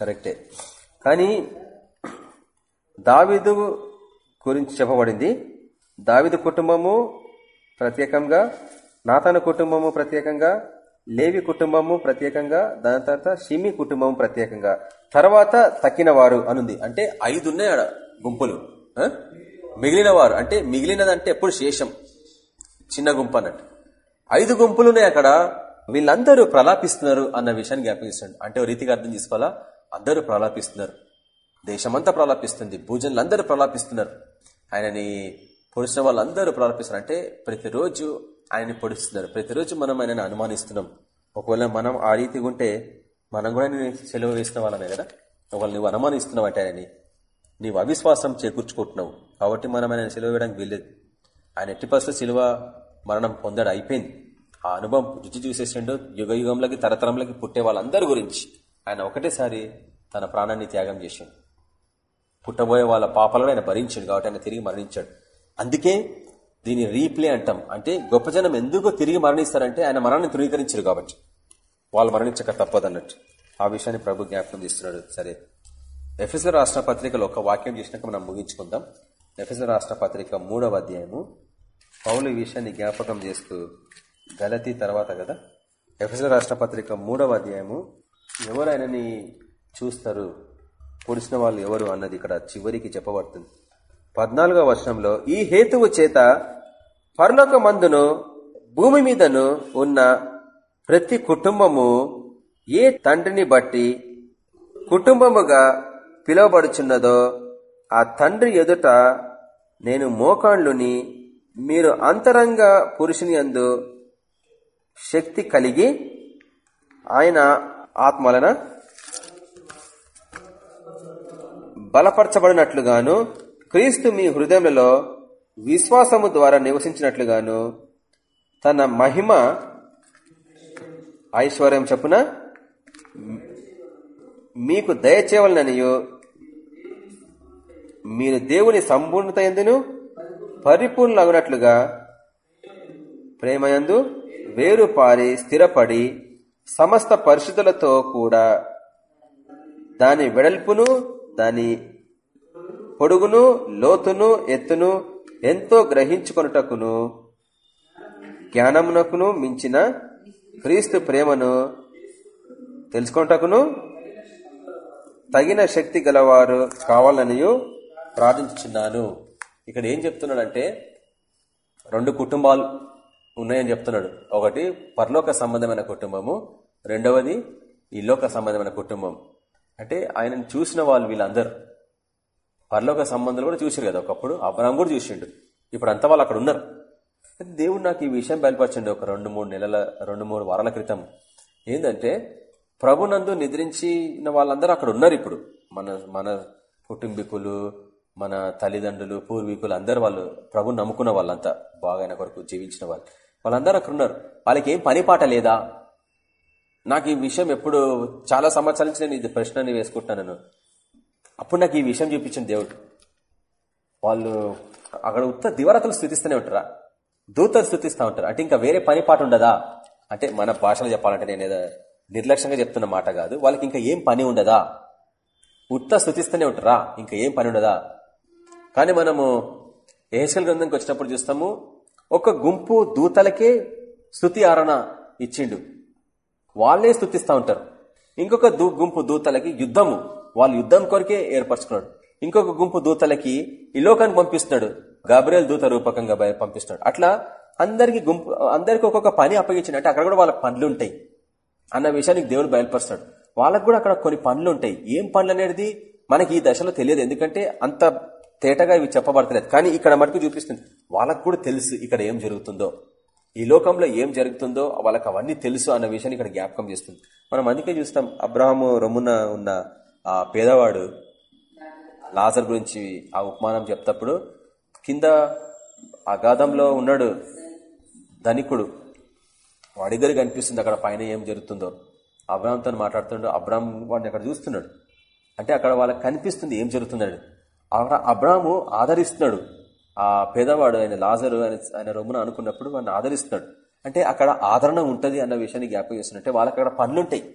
S1: కరెక్టే కానీ దావిదు గురించి చెప్పబడింది. దావిదు కుటుంబము ప్రత్యేకంగా నాతన కుటుంబము ప్రత్యేకంగా లేవి కుటుంబము ప్రత్యేకంగా దాని తర్వాత షిమి కుటుంబము ప్రత్యేకంగా. తర్వాత తక్కిన వారు అనుంది. అంటే ఐదు ఉన్నాయి ఆడ గుంపులు. మిగిలిన వారు అంటే మిగిలినదంటే ఎప్పుడు శేషం. చిన్న గుంపు అన్నట్టు. ఐదు గుంపులు ఉన్నాయి అక్కడ. వీళ్ళందరూ ప్రలాపిస్తున్నారు అన్న విషయాన్ని జ్ఞాపకిస్తాడు అంటే ఓ రీతిగా అర్థం చేసుకోవాలా? అందరూ ప్రలాపిస్తున్నారు. దేశమంతా ప్రలాపిస్తుంది. భూజనులు అందరూ ప్రలాపిస్తున్నారు. ఆయనని పొడిచిన వాళ్ళందరూ ప్రలాపిస్తున్నారు. అంటే ప్రతిరోజు ఆయనని పొడుస్తున్నారు. ప్రతిరోజు మనం ఆయనని అనుమానిస్తున్నాం. ఒకవేళ మనం ఆ రీతిగా ఉంటే మనం కూడా నేను సెలవు వేసిన వాళ్ళమే కదా? ఒకవేళ నువ్వు అనుమానిస్తున్నావు అంటే ఆయనని నీవు అవిశ్వాసం చేకూర్చుకుంటున్నావు. కాబట్టి మనం ఆయన సెలవు వేయడానికి వీల్లేదు. ఆయన ఎట్టి పరిస్థితుల్లో సిలువ మరణం పొందాడు అయిపోయింది. ఆ అనుభవం రుచి చూసేసిండు. యుగ యుగంలోకి తరతరంలోకి పుట్టే వాళ్ళందరి గురించి ఆయన ఒకటేసారి తన ప్రాణాన్ని త్యాగం చేసిండు. పుట్టబోయే వాళ్ళ పాపాలను ఆయన భరించాడు. కాబట్టి ఆయన తిరిగి మరణించాడు. అందుకే దీన్ని రీప్లే అంటాం. అంటే గొప్ప జనం ఎందుకు తిరిగి మరణిస్తారంటే ఆయన మరణాన్ని ధృవీకరించారు కాబట్టి. వాళ్ళు మరణించక తప్పదన్నట్టు. ఆ విషయాన్ని ప్రభు జ్ఞాపకం చేస్తున్నాడు. సరే. ఎఫ్ఎస్ఎల్ రాష్ట్ర పత్రికలో ఒక వాక్యం చేసినాక మనం ముగించుకుందాం. ఎఫ్ఎస్ఎల్ రాష్ట్ర పత్రిక మూడవ అధ్యాయము. పౌలు విషయాన్ని జ్ఞాపకం చేస్తూ గలతి తర్వాత కదా? ఎఫ్ఎస్ఎల్ రాష్ట్ర పత్రిక మూడవ అధ్యాయము. ఎవరైనాని చూస్తారు? పొడిచిన వాళ్ళు ఎవరు అన్నది ఇక్కడ చివరికి చెప్పబడుతుంది. పద్నాలుగవ వర్షంలో ఈ హేతువు చేత పరలోక మందును భూమి మీదను ఉన్న ప్రతి కుటుంబము ఏ తండ్రిని బట్టి కుటుంబముగా పిలువబడుచున్నదో ఆ తండ్రి ఎదుట నేను మోకాండ్లుని మీరు అంతరంగ పురుషుని అందు శక్తి కలిగి ఆయన ఆత్మలన బలపరచబడినట్లుగాను క్రీస్తు మీ హృదయంలో విశ్వాసము ద్వారా నివసించినట్లుగాను తన మహిమ ఐశ్వర్యం చొప్పున మీకు దయచేయవలననియు మీరు దేవుని సంపూర్ణత ఎందును? పరిపూర్ణలగునట్లుగా ప్రేమయందు వేరు పారి స్థిరపడి సమస్త పరిశుద్ధులతో కూడా దాని వెడల్పును దాని పొడుగును లోతును ఎత్తును ఎంతో గ్రహించుకొనుటకును జ్ఞానమునకును మించిన క్రీస్తు ప్రేమను తెలుసుకొనుటకును తగిన శక్తి గలవారు కావాలనియు ప్రార్థించుచున్నాను. ఇక్కడ ఏం చెప్తున్నాడంటే రెండు కుటుంబాలు ఉన్నాయని చెప్తున్నాడు. ఒకటి పరలోక సంబంధమైన కుటుంబము రెండవది ఈ లోక సంబంధమైన కుటుంబం. అంటే ఆయనను చూసిన వాళ్ళు వీళ్ళందరూ. పరలోక సంబంధాలు కూడా చూసారు కదా ఒకప్పుడు అబ్రాహం కూడా చూసిండు. ఇప్పుడు అంతా వాళ్ళు అక్కడ ఉన్నారు. దేవుడు నాకు ఈ విషయం బయలుపరచండి ఒక రెండు మూడు నెలల రెండు మూడు వారాల క్రితం. ఏంటంటే ప్రభునందు నిద్రించిన వాళ్ళందరూ అక్కడ ఉన్నారు ఇప్పుడు. మన మన కుటుంబీకులు మన తల్లిదండ్రులు పూర్వీకులు అందరు వాళ్ళు ప్రభు నమ్ముకున్న వాళ్ళంతా బాగా ఆయన కొరకు జీవించిన వాళ్ళు. వాళ్ళందరూ అక్కడ ఉన్నారు వాళ్ళకి ఏం పని పాట లేదా? నాకు ఈ విషయం ఎప్పుడు చాలా సంవత్సరాల నుంచి నేను ఇది ప్రశ్నని వేసుకుంటున్నాను అప్పుడు నాకు ఈ విషయం చూపించింది దేవుడు. వాళ్ళు అక్కడ ఉత్త దివరతలు స్థుతిస్తూనే ఉంటారా? దూతలు స్థుతిస్తూ ఉంటారు? అంటే ఇంకా వేరే పని పాట ఉండదా? అంటే మన భాషలో చెప్పాలంటే నేను ఏదో నిర్లక్ష్యంగా చెప్తున్న మాట కాదు. వాళ్ళకి ఇంకా ఏం పని ఉండదా? ఉత్త స్థుతిస్తూనే ఉంటారా? ఇంకా ఏం పని ఉండదా? కానీ మనము ఏహెచ్కల్ గ్రంథంకి వచ్చినప్పుడు చూస్తాము ఒక గుంపు దూతలకే స్థుతి ఆరణ ఇచ్చిండు. వాళ్ళే స్థుతిస్తూ ఉంటారు. ఇంకొక దూ- గుంపు దూతలకి యుద్ధము వాళ్ళు యుద్ధం కొరకే ఏర్పరచుకున్నాడు. ఇంకొక గుంపు దూతలకి ఈ లోకానికి పంపిస్తున్నాడు. గాబ్రియల్ దూత రూపకంగా పంపిస్తున్నాడు. అట్లా అందరికి గుంపు అందరికి ఒక్కొక్క పని అప్పగించిన అంటే అక్కడ కూడా వాళ్ళ పనులు ఉంటాయి. అన్న విషయానికి దేవుడు బయలుపరుస్తాడు. వాళ్ళకు కూడా అక్కడ కొన్ని పనులు ఉంటాయి. ఏం పనులు అనేది మనకి ఈ దశలో తెలియదు. ఎందుకంటే అంత తేటగా ఇవి చెప్పబడతలేదు. కానీ ఇక్కడ మటుకు చూపిస్తుంది. వాళ్ళకు కూడా తెలుసు ఇక్కడ ఏం జరుగుతుందో. ఈ లోకంలో ఏం జరుగుతుందో వాళ్ళకి అవన్నీ తెలుసు అన్న విషయాన్ని ఇక్కడ జ్ఞాపకం చేస్తుంది. మనం అందుకే చూస్తాం అబ్రహాము రొమ్మున ఉన్న ఆ పేదవాడు లాజర్ గురించి ఆ ఉపమానం చెప్తప్పుడు కింద అగాధంలో ఉన్నాడు ధనికుడు. వాడి దగ్గర కనిపిస్తుంది అక్కడ పైన ఏం జరుగుతుందో. అబ్రామ్తో మాట్లాడుతున్నాడు. అబ్రామ్ వాడిని అక్కడ చూస్తున్నాడు. అంటే అక్కడ వాళ్ళకి కనిపిస్తుంది ఏం జరుగుతున్నాడు అబ్రాము ఆదరిస్తున్నాడు. ఆ పేదవాడు ఆయన లాజరు ఆయన ఆయన రొమ్మున అనుకున్నప్పుడు వాడిని ఆదరిస్తున్నాడు అంటే అక్కడ ఆదరణ ఉంటుంది అన్న విషయాన్ని జ్ఞాపకం చేస్తున్నట్టే వాళ్ళకి అక్కడ పనులుంటాయి.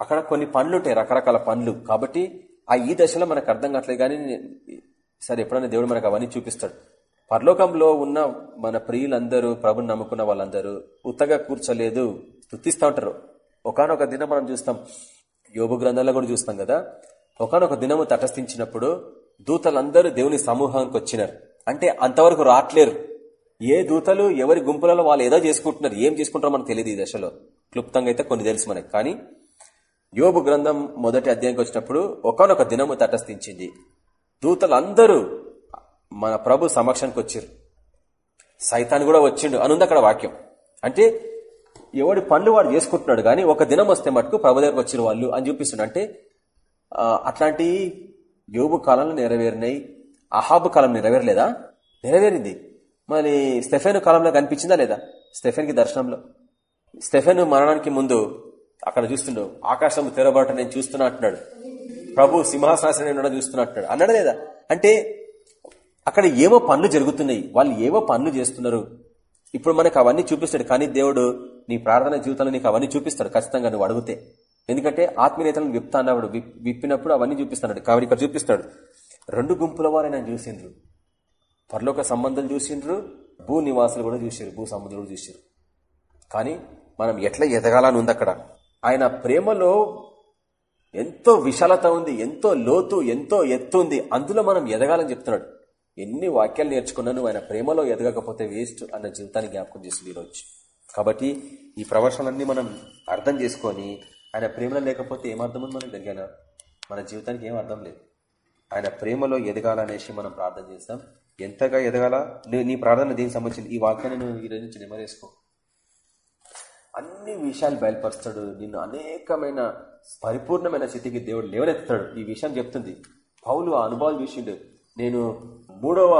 S1: అక్కడ కొన్ని పనులు ఉంటాయి రకరకాల పనులు. కాబట్టి ఆ ఈ దశలో మనకు అర్థం కావట్లేదు కానీ సరే ఎప్పుడైనా దేవుడు మనకు అవన్నీ చూపిస్తాడు. పరలోకంలో ఉన్న మన ప్రియులందరూ ప్రభుని నమ్ముకున్న వాళ్ళందరూ ఉత్తగా కూర్చోలేదు. స్థుతిస్తూ ఉంటారు. ఒకనొక దినం మనం చూస్తాం. యోగు గ్రంథాల్లో కూడా చూస్తాం కదా. ఒకనొక దినము తటస్థించినప్పుడు దూతలందరూ దేవుని సమూహానికి వచ్చినారు. అంటే అంతవరకు రాట్లేరు. ఏ దూతలు ఎవరి గుంపులలో వాళ్ళు ఏదో చేసుకుంటున్నారు ఏం చేసుకుంటారో మనకు తెలియదు ఈ దశలో. క్లుప్తంగా అయితే కొన్ని తెలుసు మనకి. కానీ యోబు గ్రంథం మొదటి అధ్యాయంకి వచ్చినప్పుడు ఒకనొక దినము తటస్థించింది. దూతలందరూ మన ప్రభు సమక్షానికి వచ్చారు. సైతాన్ని కూడా వచ్చిండు. అనుంది అక్కడ వాక్యం. అంటే ఎవడి పనులు వాడు చేసుకుంటున్నాడు కానీ ఒక దినం వస్తే మటుకు ప్రభు దగ్గరకు వచ్చిన వాళ్ళు అని చూపిస్తున్నాడు అంటే అట్లాంటి యోబు కాలంలో నెరవేరినాయి అహాబు కాలం నెరవేరలేదా? నెరవేరింది. మరి స్టెఫెన్ కాలంలో కనిపించిందా లేదా? స్టెఫెన్కి దర్శనంలో. స్టెఫెన్ మరణానికి ముందు అక్కడ చూస్తుండు ఆకాశం తెరబడట నేను చూస్తున్నా అంటున్నాడు. ప్రభు సింహాసనాశనం ఉన్నాడో చూస్తున్నా అంటున్నాడు. అన్నాడు లేదా? అంటే అక్కడ ఏవో పనులు జరుగుతున్నాయి. వాళ్ళు ఏవో పనులు చేస్తున్నారు. ఇప్పుడు మనకు అవన్నీ చూపిస్తాడు. కానీ దేవుడు నీ ప్రార్థన జీవితంలో నీకు అవన్నీ చూపిస్తాడు ఖచ్చితంగా నువ్వు అడిగితే. ఎందుకంటే ఆత్మీయతలను విప్తా అన్నవాడు విప్పినప్పుడు అవన్నీ చూపిస్తున్నాడు కాబట్టి ఇక్కడ చూపిస్తాడు. రెండు గుంపుల వారైనా చూసిండ్రు. పరలోక సంబంధాలు చూసిండ్రు భూ నివాసులు కూడా చూసారు భూ సంబంధులు కూడా చూసారు కానీ మనం ఎట్లా ఎదగాలని ఉంది అక్కడ? ఆయన ప్రేమలో ఎంతో విశాలత ఉంది ఎంతో లోతు ఎంతో ఎత్తు ఉంది. అందులో మనం ఎదగాలని చెప్తున్నాడు. ఎన్ని వాక్యాలు నేర్చుకున్నాను ఆయన ప్రేమలో ఎదగకపోతే వేస్ట్ అన్న జీవితాన్ని జ్ఞాపకం చేస్తుంది ఈరోజు. కాబట్టి ఈ ప్రవర్షాలన్నీ మనం అర్థం చేసుకొని ఆయన ప్రేమలో లేకపోతే ఏమర్థం ఉంది మనకి దగ్గర మన జీవితానికి ఏం అర్థం లేదు. ఆయన ప్రేమలో ఎదగాలనేసి మనం ప్రార్థన చేస్తాం. ఎంతగా ఎదగాల? నీ ప్రార్థన దీనికి సంబంధించింది? ఈ వాక్యాన్ని నువ్వు ఈరోజు నుంచి నిమరేసుకో. అన్ని విషయాలు బయలుపరుస్తాడు. నిన్ను అనేకమైన పరిపూర్ణమైన స్థితికి దేవుడు లేవనెత్తాడు ఈ విషయం చెప్తుంది. పౌలు ఆ అనుభవాలు చూసిండు. నేను మూడవ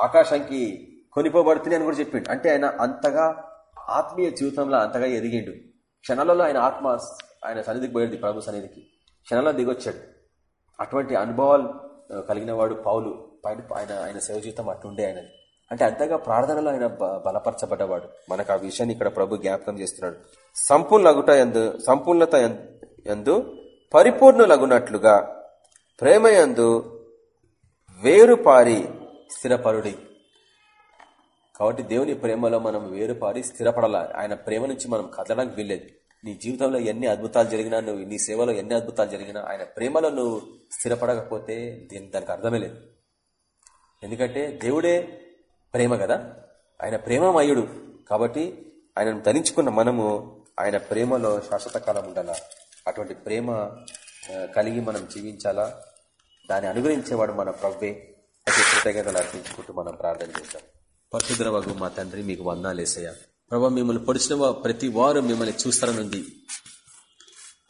S1: ఆకాశానికి కొనిపోబడుతుంది అని కూడా చెప్పిండు. అంటే ఆయన అంతగా ఆత్మీయ జీవితంలో అంతగా ఎదిగిండు. క్షణాలలో ఆయన ఆత్మ ఆయన సన్నిధికి పోయేది ప్రభు సన్నిధికి. క్షణాల్లో దిగొచ్చాడు. అటువంటి అనుభవాలు కలిగిన వాడు పౌలు పైన ఆయన ఆయన సేవ జీవితం అట్లుండే ఆయనది. అంటే అంతగా ప్రార్థనలో ఆయన బలపరచబడ్డవాడు. మనకు ఆ విషయాన్ని ఇక్కడ ప్రభు జ్ఞాపకం చేస్తున్నాడు. సంపూర్ణగుట ఎందు సంపూర్ణత ఎందు పరిపూర్ణులగునట్లుగా ప్రేమయందు వేరుపారి స్థిరపరుడి కాబట్టి దేవుని ప్రేమలో మనం వేరుపారి స్థిరపడాల? ఆయన ప్రేమ నుంచి మనం కదలడానికి వీల్లేదు. నీ జీవితంలో ఎన్ని అద్భుతాలు జరిగినా నువ్వు నీ సేవలో ఎన్ని అద్భుతాలు జరిగినా ఆయన ప్రేమలో నువ్వు స్థిరపడకపోతే దీని దానికి అర్థమే లేదు. ఎందుకంటే దేవుడే ప్రేమ కదా? ఆయన ప్రేమమయుడు. కాబట్టి ఆయనను ధరించుకున్న మనము ఆయన ప్రేమలో శాశ్వత కాలం ఉండాలా? అటువంటి ప్రేమ కలిగి మనం జీవించాలా? దాన్ని అనుగ్రహించేవాడు మన ప్రవ్వే. అయితే కృతజ్ఞతలు అర్పించుకుంటూ మనం ప్రార్థన చేస్తాం పరశుద్రవగు మా తండ్రి మీకు వందాలేసయ్యా ప్రభా మిమ్మల్ని పొడిచిన ప్రతి వారు మిమ్మల్ని చూస్తారనుంది.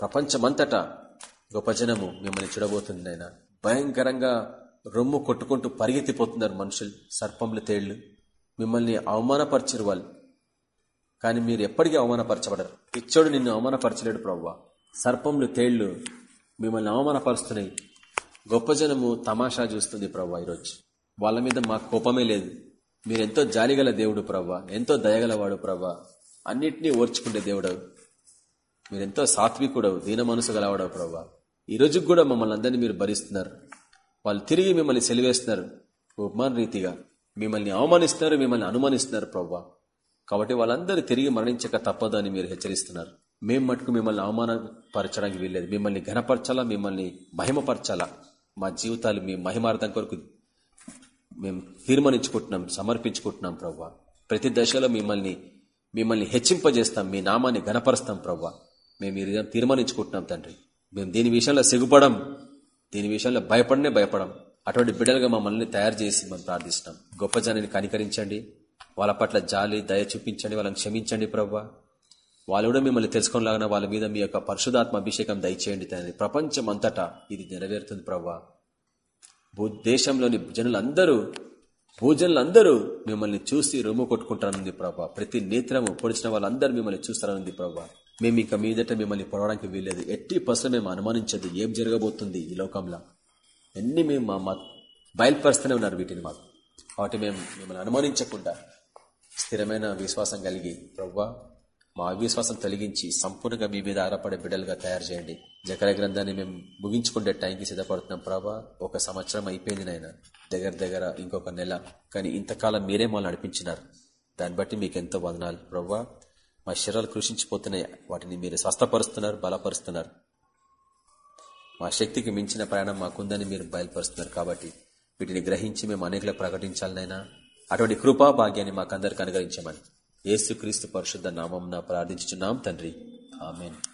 S1: ప్రపంచమంతటా గొప్ప జనము మిమ్మల్ని చూడబోతుంది ఆయన భయంకరంగా రొమ్ము కొట్టుకుంటూ పరిగెత్తిపోతున్నారు మనుషులు సర్పంలు తేళ్ళు. మిమ్మల్ని అవమానపరిచారు వాళ్ళు. కానీ మీరు ఎప్పటికీ అవమానపరచబడరు. పిచ్చోడు నిన్ను అవమానపరచలేడు ప్రవ్వా. సర్పంలు తేళ్ళు మిమ్మల్ని అవమానపరుస్తున్నాయి. గొప్ప జనము తమాషా చూస్తుంది ప్రవ్వా ఈరోజు. వాళ్ళ మీద మా కోపమే లేదు. మీరెంతో జాలిగల దేవుడు ప్రవ్వా ఎంతో దయగలవాడు ప్రవ్వా. అన్నిటినీ ఓర్చుకుంటే దేవుడు మీరెంతో సాత్వికుడవు దీన మనసు గలవాడవు ప్రవ్వా. ఈ రోజుకి కూడా మమ్మల్ని అందరినీ మీరు భరిస్తున్నారు. వాళ్ళు తిరిగి మిమ్మల్ని సెలివేస్తున్నారు. ఉపమాన రీతిగా. మిమ్మల్ని అవమానిస్తున్నారు మిమ్మల్ని అనుమానిస్తున్నారు ప్రవ్వా. కాబట్టి వాళ్ళందరూ తిరిగి మరణించక తప్పదు అని మీరు హెచ్చరిస్తున్నారు. మేము మటుకు మిమ్మల్ని అవమానపరచడానికి వీల్లేదు. మిమ్మల్ని ఘనపరచాలా మిమ్మల్ని మహిమపరచాలా? మా జీవితాలు మీ మహిమార్థం కొరకు మేము తీర్మానించుకుంటున్నాం సమర్పించుకుంటున్నాం ప్రవ్వా. ప్రతి దశలో మిమ్మల్ని మిమ్మల్ని హెచ్చింపజేస్తాం మీ నామాన్ని గనపరుస్తాం ప్రవ్వా. మేము ఈ తీర్మానించుకుంటున్నాం తండ్రి. మేము దీని విషయంలో సిగ్గుపడం దీని విషయంలో భయపడనే భయపడం అటువంటి బిడ్డలుగా మమ్మల్ని తయారు చేసి మనం ప్రార్థిస్తున్నాం. గొప్ప జనాన్ని కనికరించండి. వాళ్ళ పట్ల జాలి దయ చూపించండి వాళ్ళని క్షమించండి ప్రవ్వా. వాళ్ళు కూడా మిమ్మల్ని తెలుసుకోలాగా వాళ్ళ మీద మీ యొక్క పరిశుధాత్మ అభిషేకం దయచేయండి తండ్రి. ప్రపంచం అంతటా ఇది నెరవేరుతుంది ప్రవ్వా. దేశంలోని జనులందరూ భూజనులందరూ మిమ్మల్ని చూసి రొమ్ము కొట్టుకుంటారనుంది ప్రభా. ప్రతి నేత్రము పొడిచిన వాళ్ళందరూ మిమ్మల్ని చూస్తారనుంది ప్రభా. మేము ఇక మీదట మిమ్మల్ని పొడవడానికి వీల్లేదు. ఎట్టి పసలు మేము అనుమానించదు. ఏం జరగబోతుంది ఈ లోకంలో? ఎన్ని మేము మా బయలుపరుస్తూనే ఉన్నారు వీటిని మాకు. కాబట్టి మేము మిమ్మల్ని అనుమానించకుండా స్థిరమైన విశ్వాసం కలిగి ప్రవ్వా మా అవిశ్వాసం తొలగించి సంపూర్ణంగా మీ మీద ఆధారపడే బిడ్డలుగా తయారు చేయండి. జకర గ్రంథాన్ని మేము ముగించుకుంటే టైంకి సిద్ధపడుతున్నాం. ప్రభా ఒక సంవత్సరం అయిపోయింది నాయన. దగ్గర దగ్గర ఇంకొక నెల. కానీ ఇంతకాలం మీరే మమ్మల్ని నడిపించినారు. దాన్ని బట్టి మీకు ఎంతో వదనాలు. ప్రవ్వా మా శరీరాలు కృషించిపోతున్నాయి. వాటిని మీరు స్వస్థపరుస్తున్నారు బలపరుస్తున్నారు. మా శక్తికి మించిన ప్రయాణం మాకుందని మీరు బయలుపరుస్తున్నారు కాబట్టి వీటిని గ్రహించి మేము అనేకలకు ప్రకటించాలనైనా అటువంటి కృపా భాగ్యాన్ని మాకందరికి అనుగ్రహించమని. యేసుక్రీస్తు పరిశుద్ధ నామం ప్రార్థించుచున్నాం తండ్రి. ఆమెన్.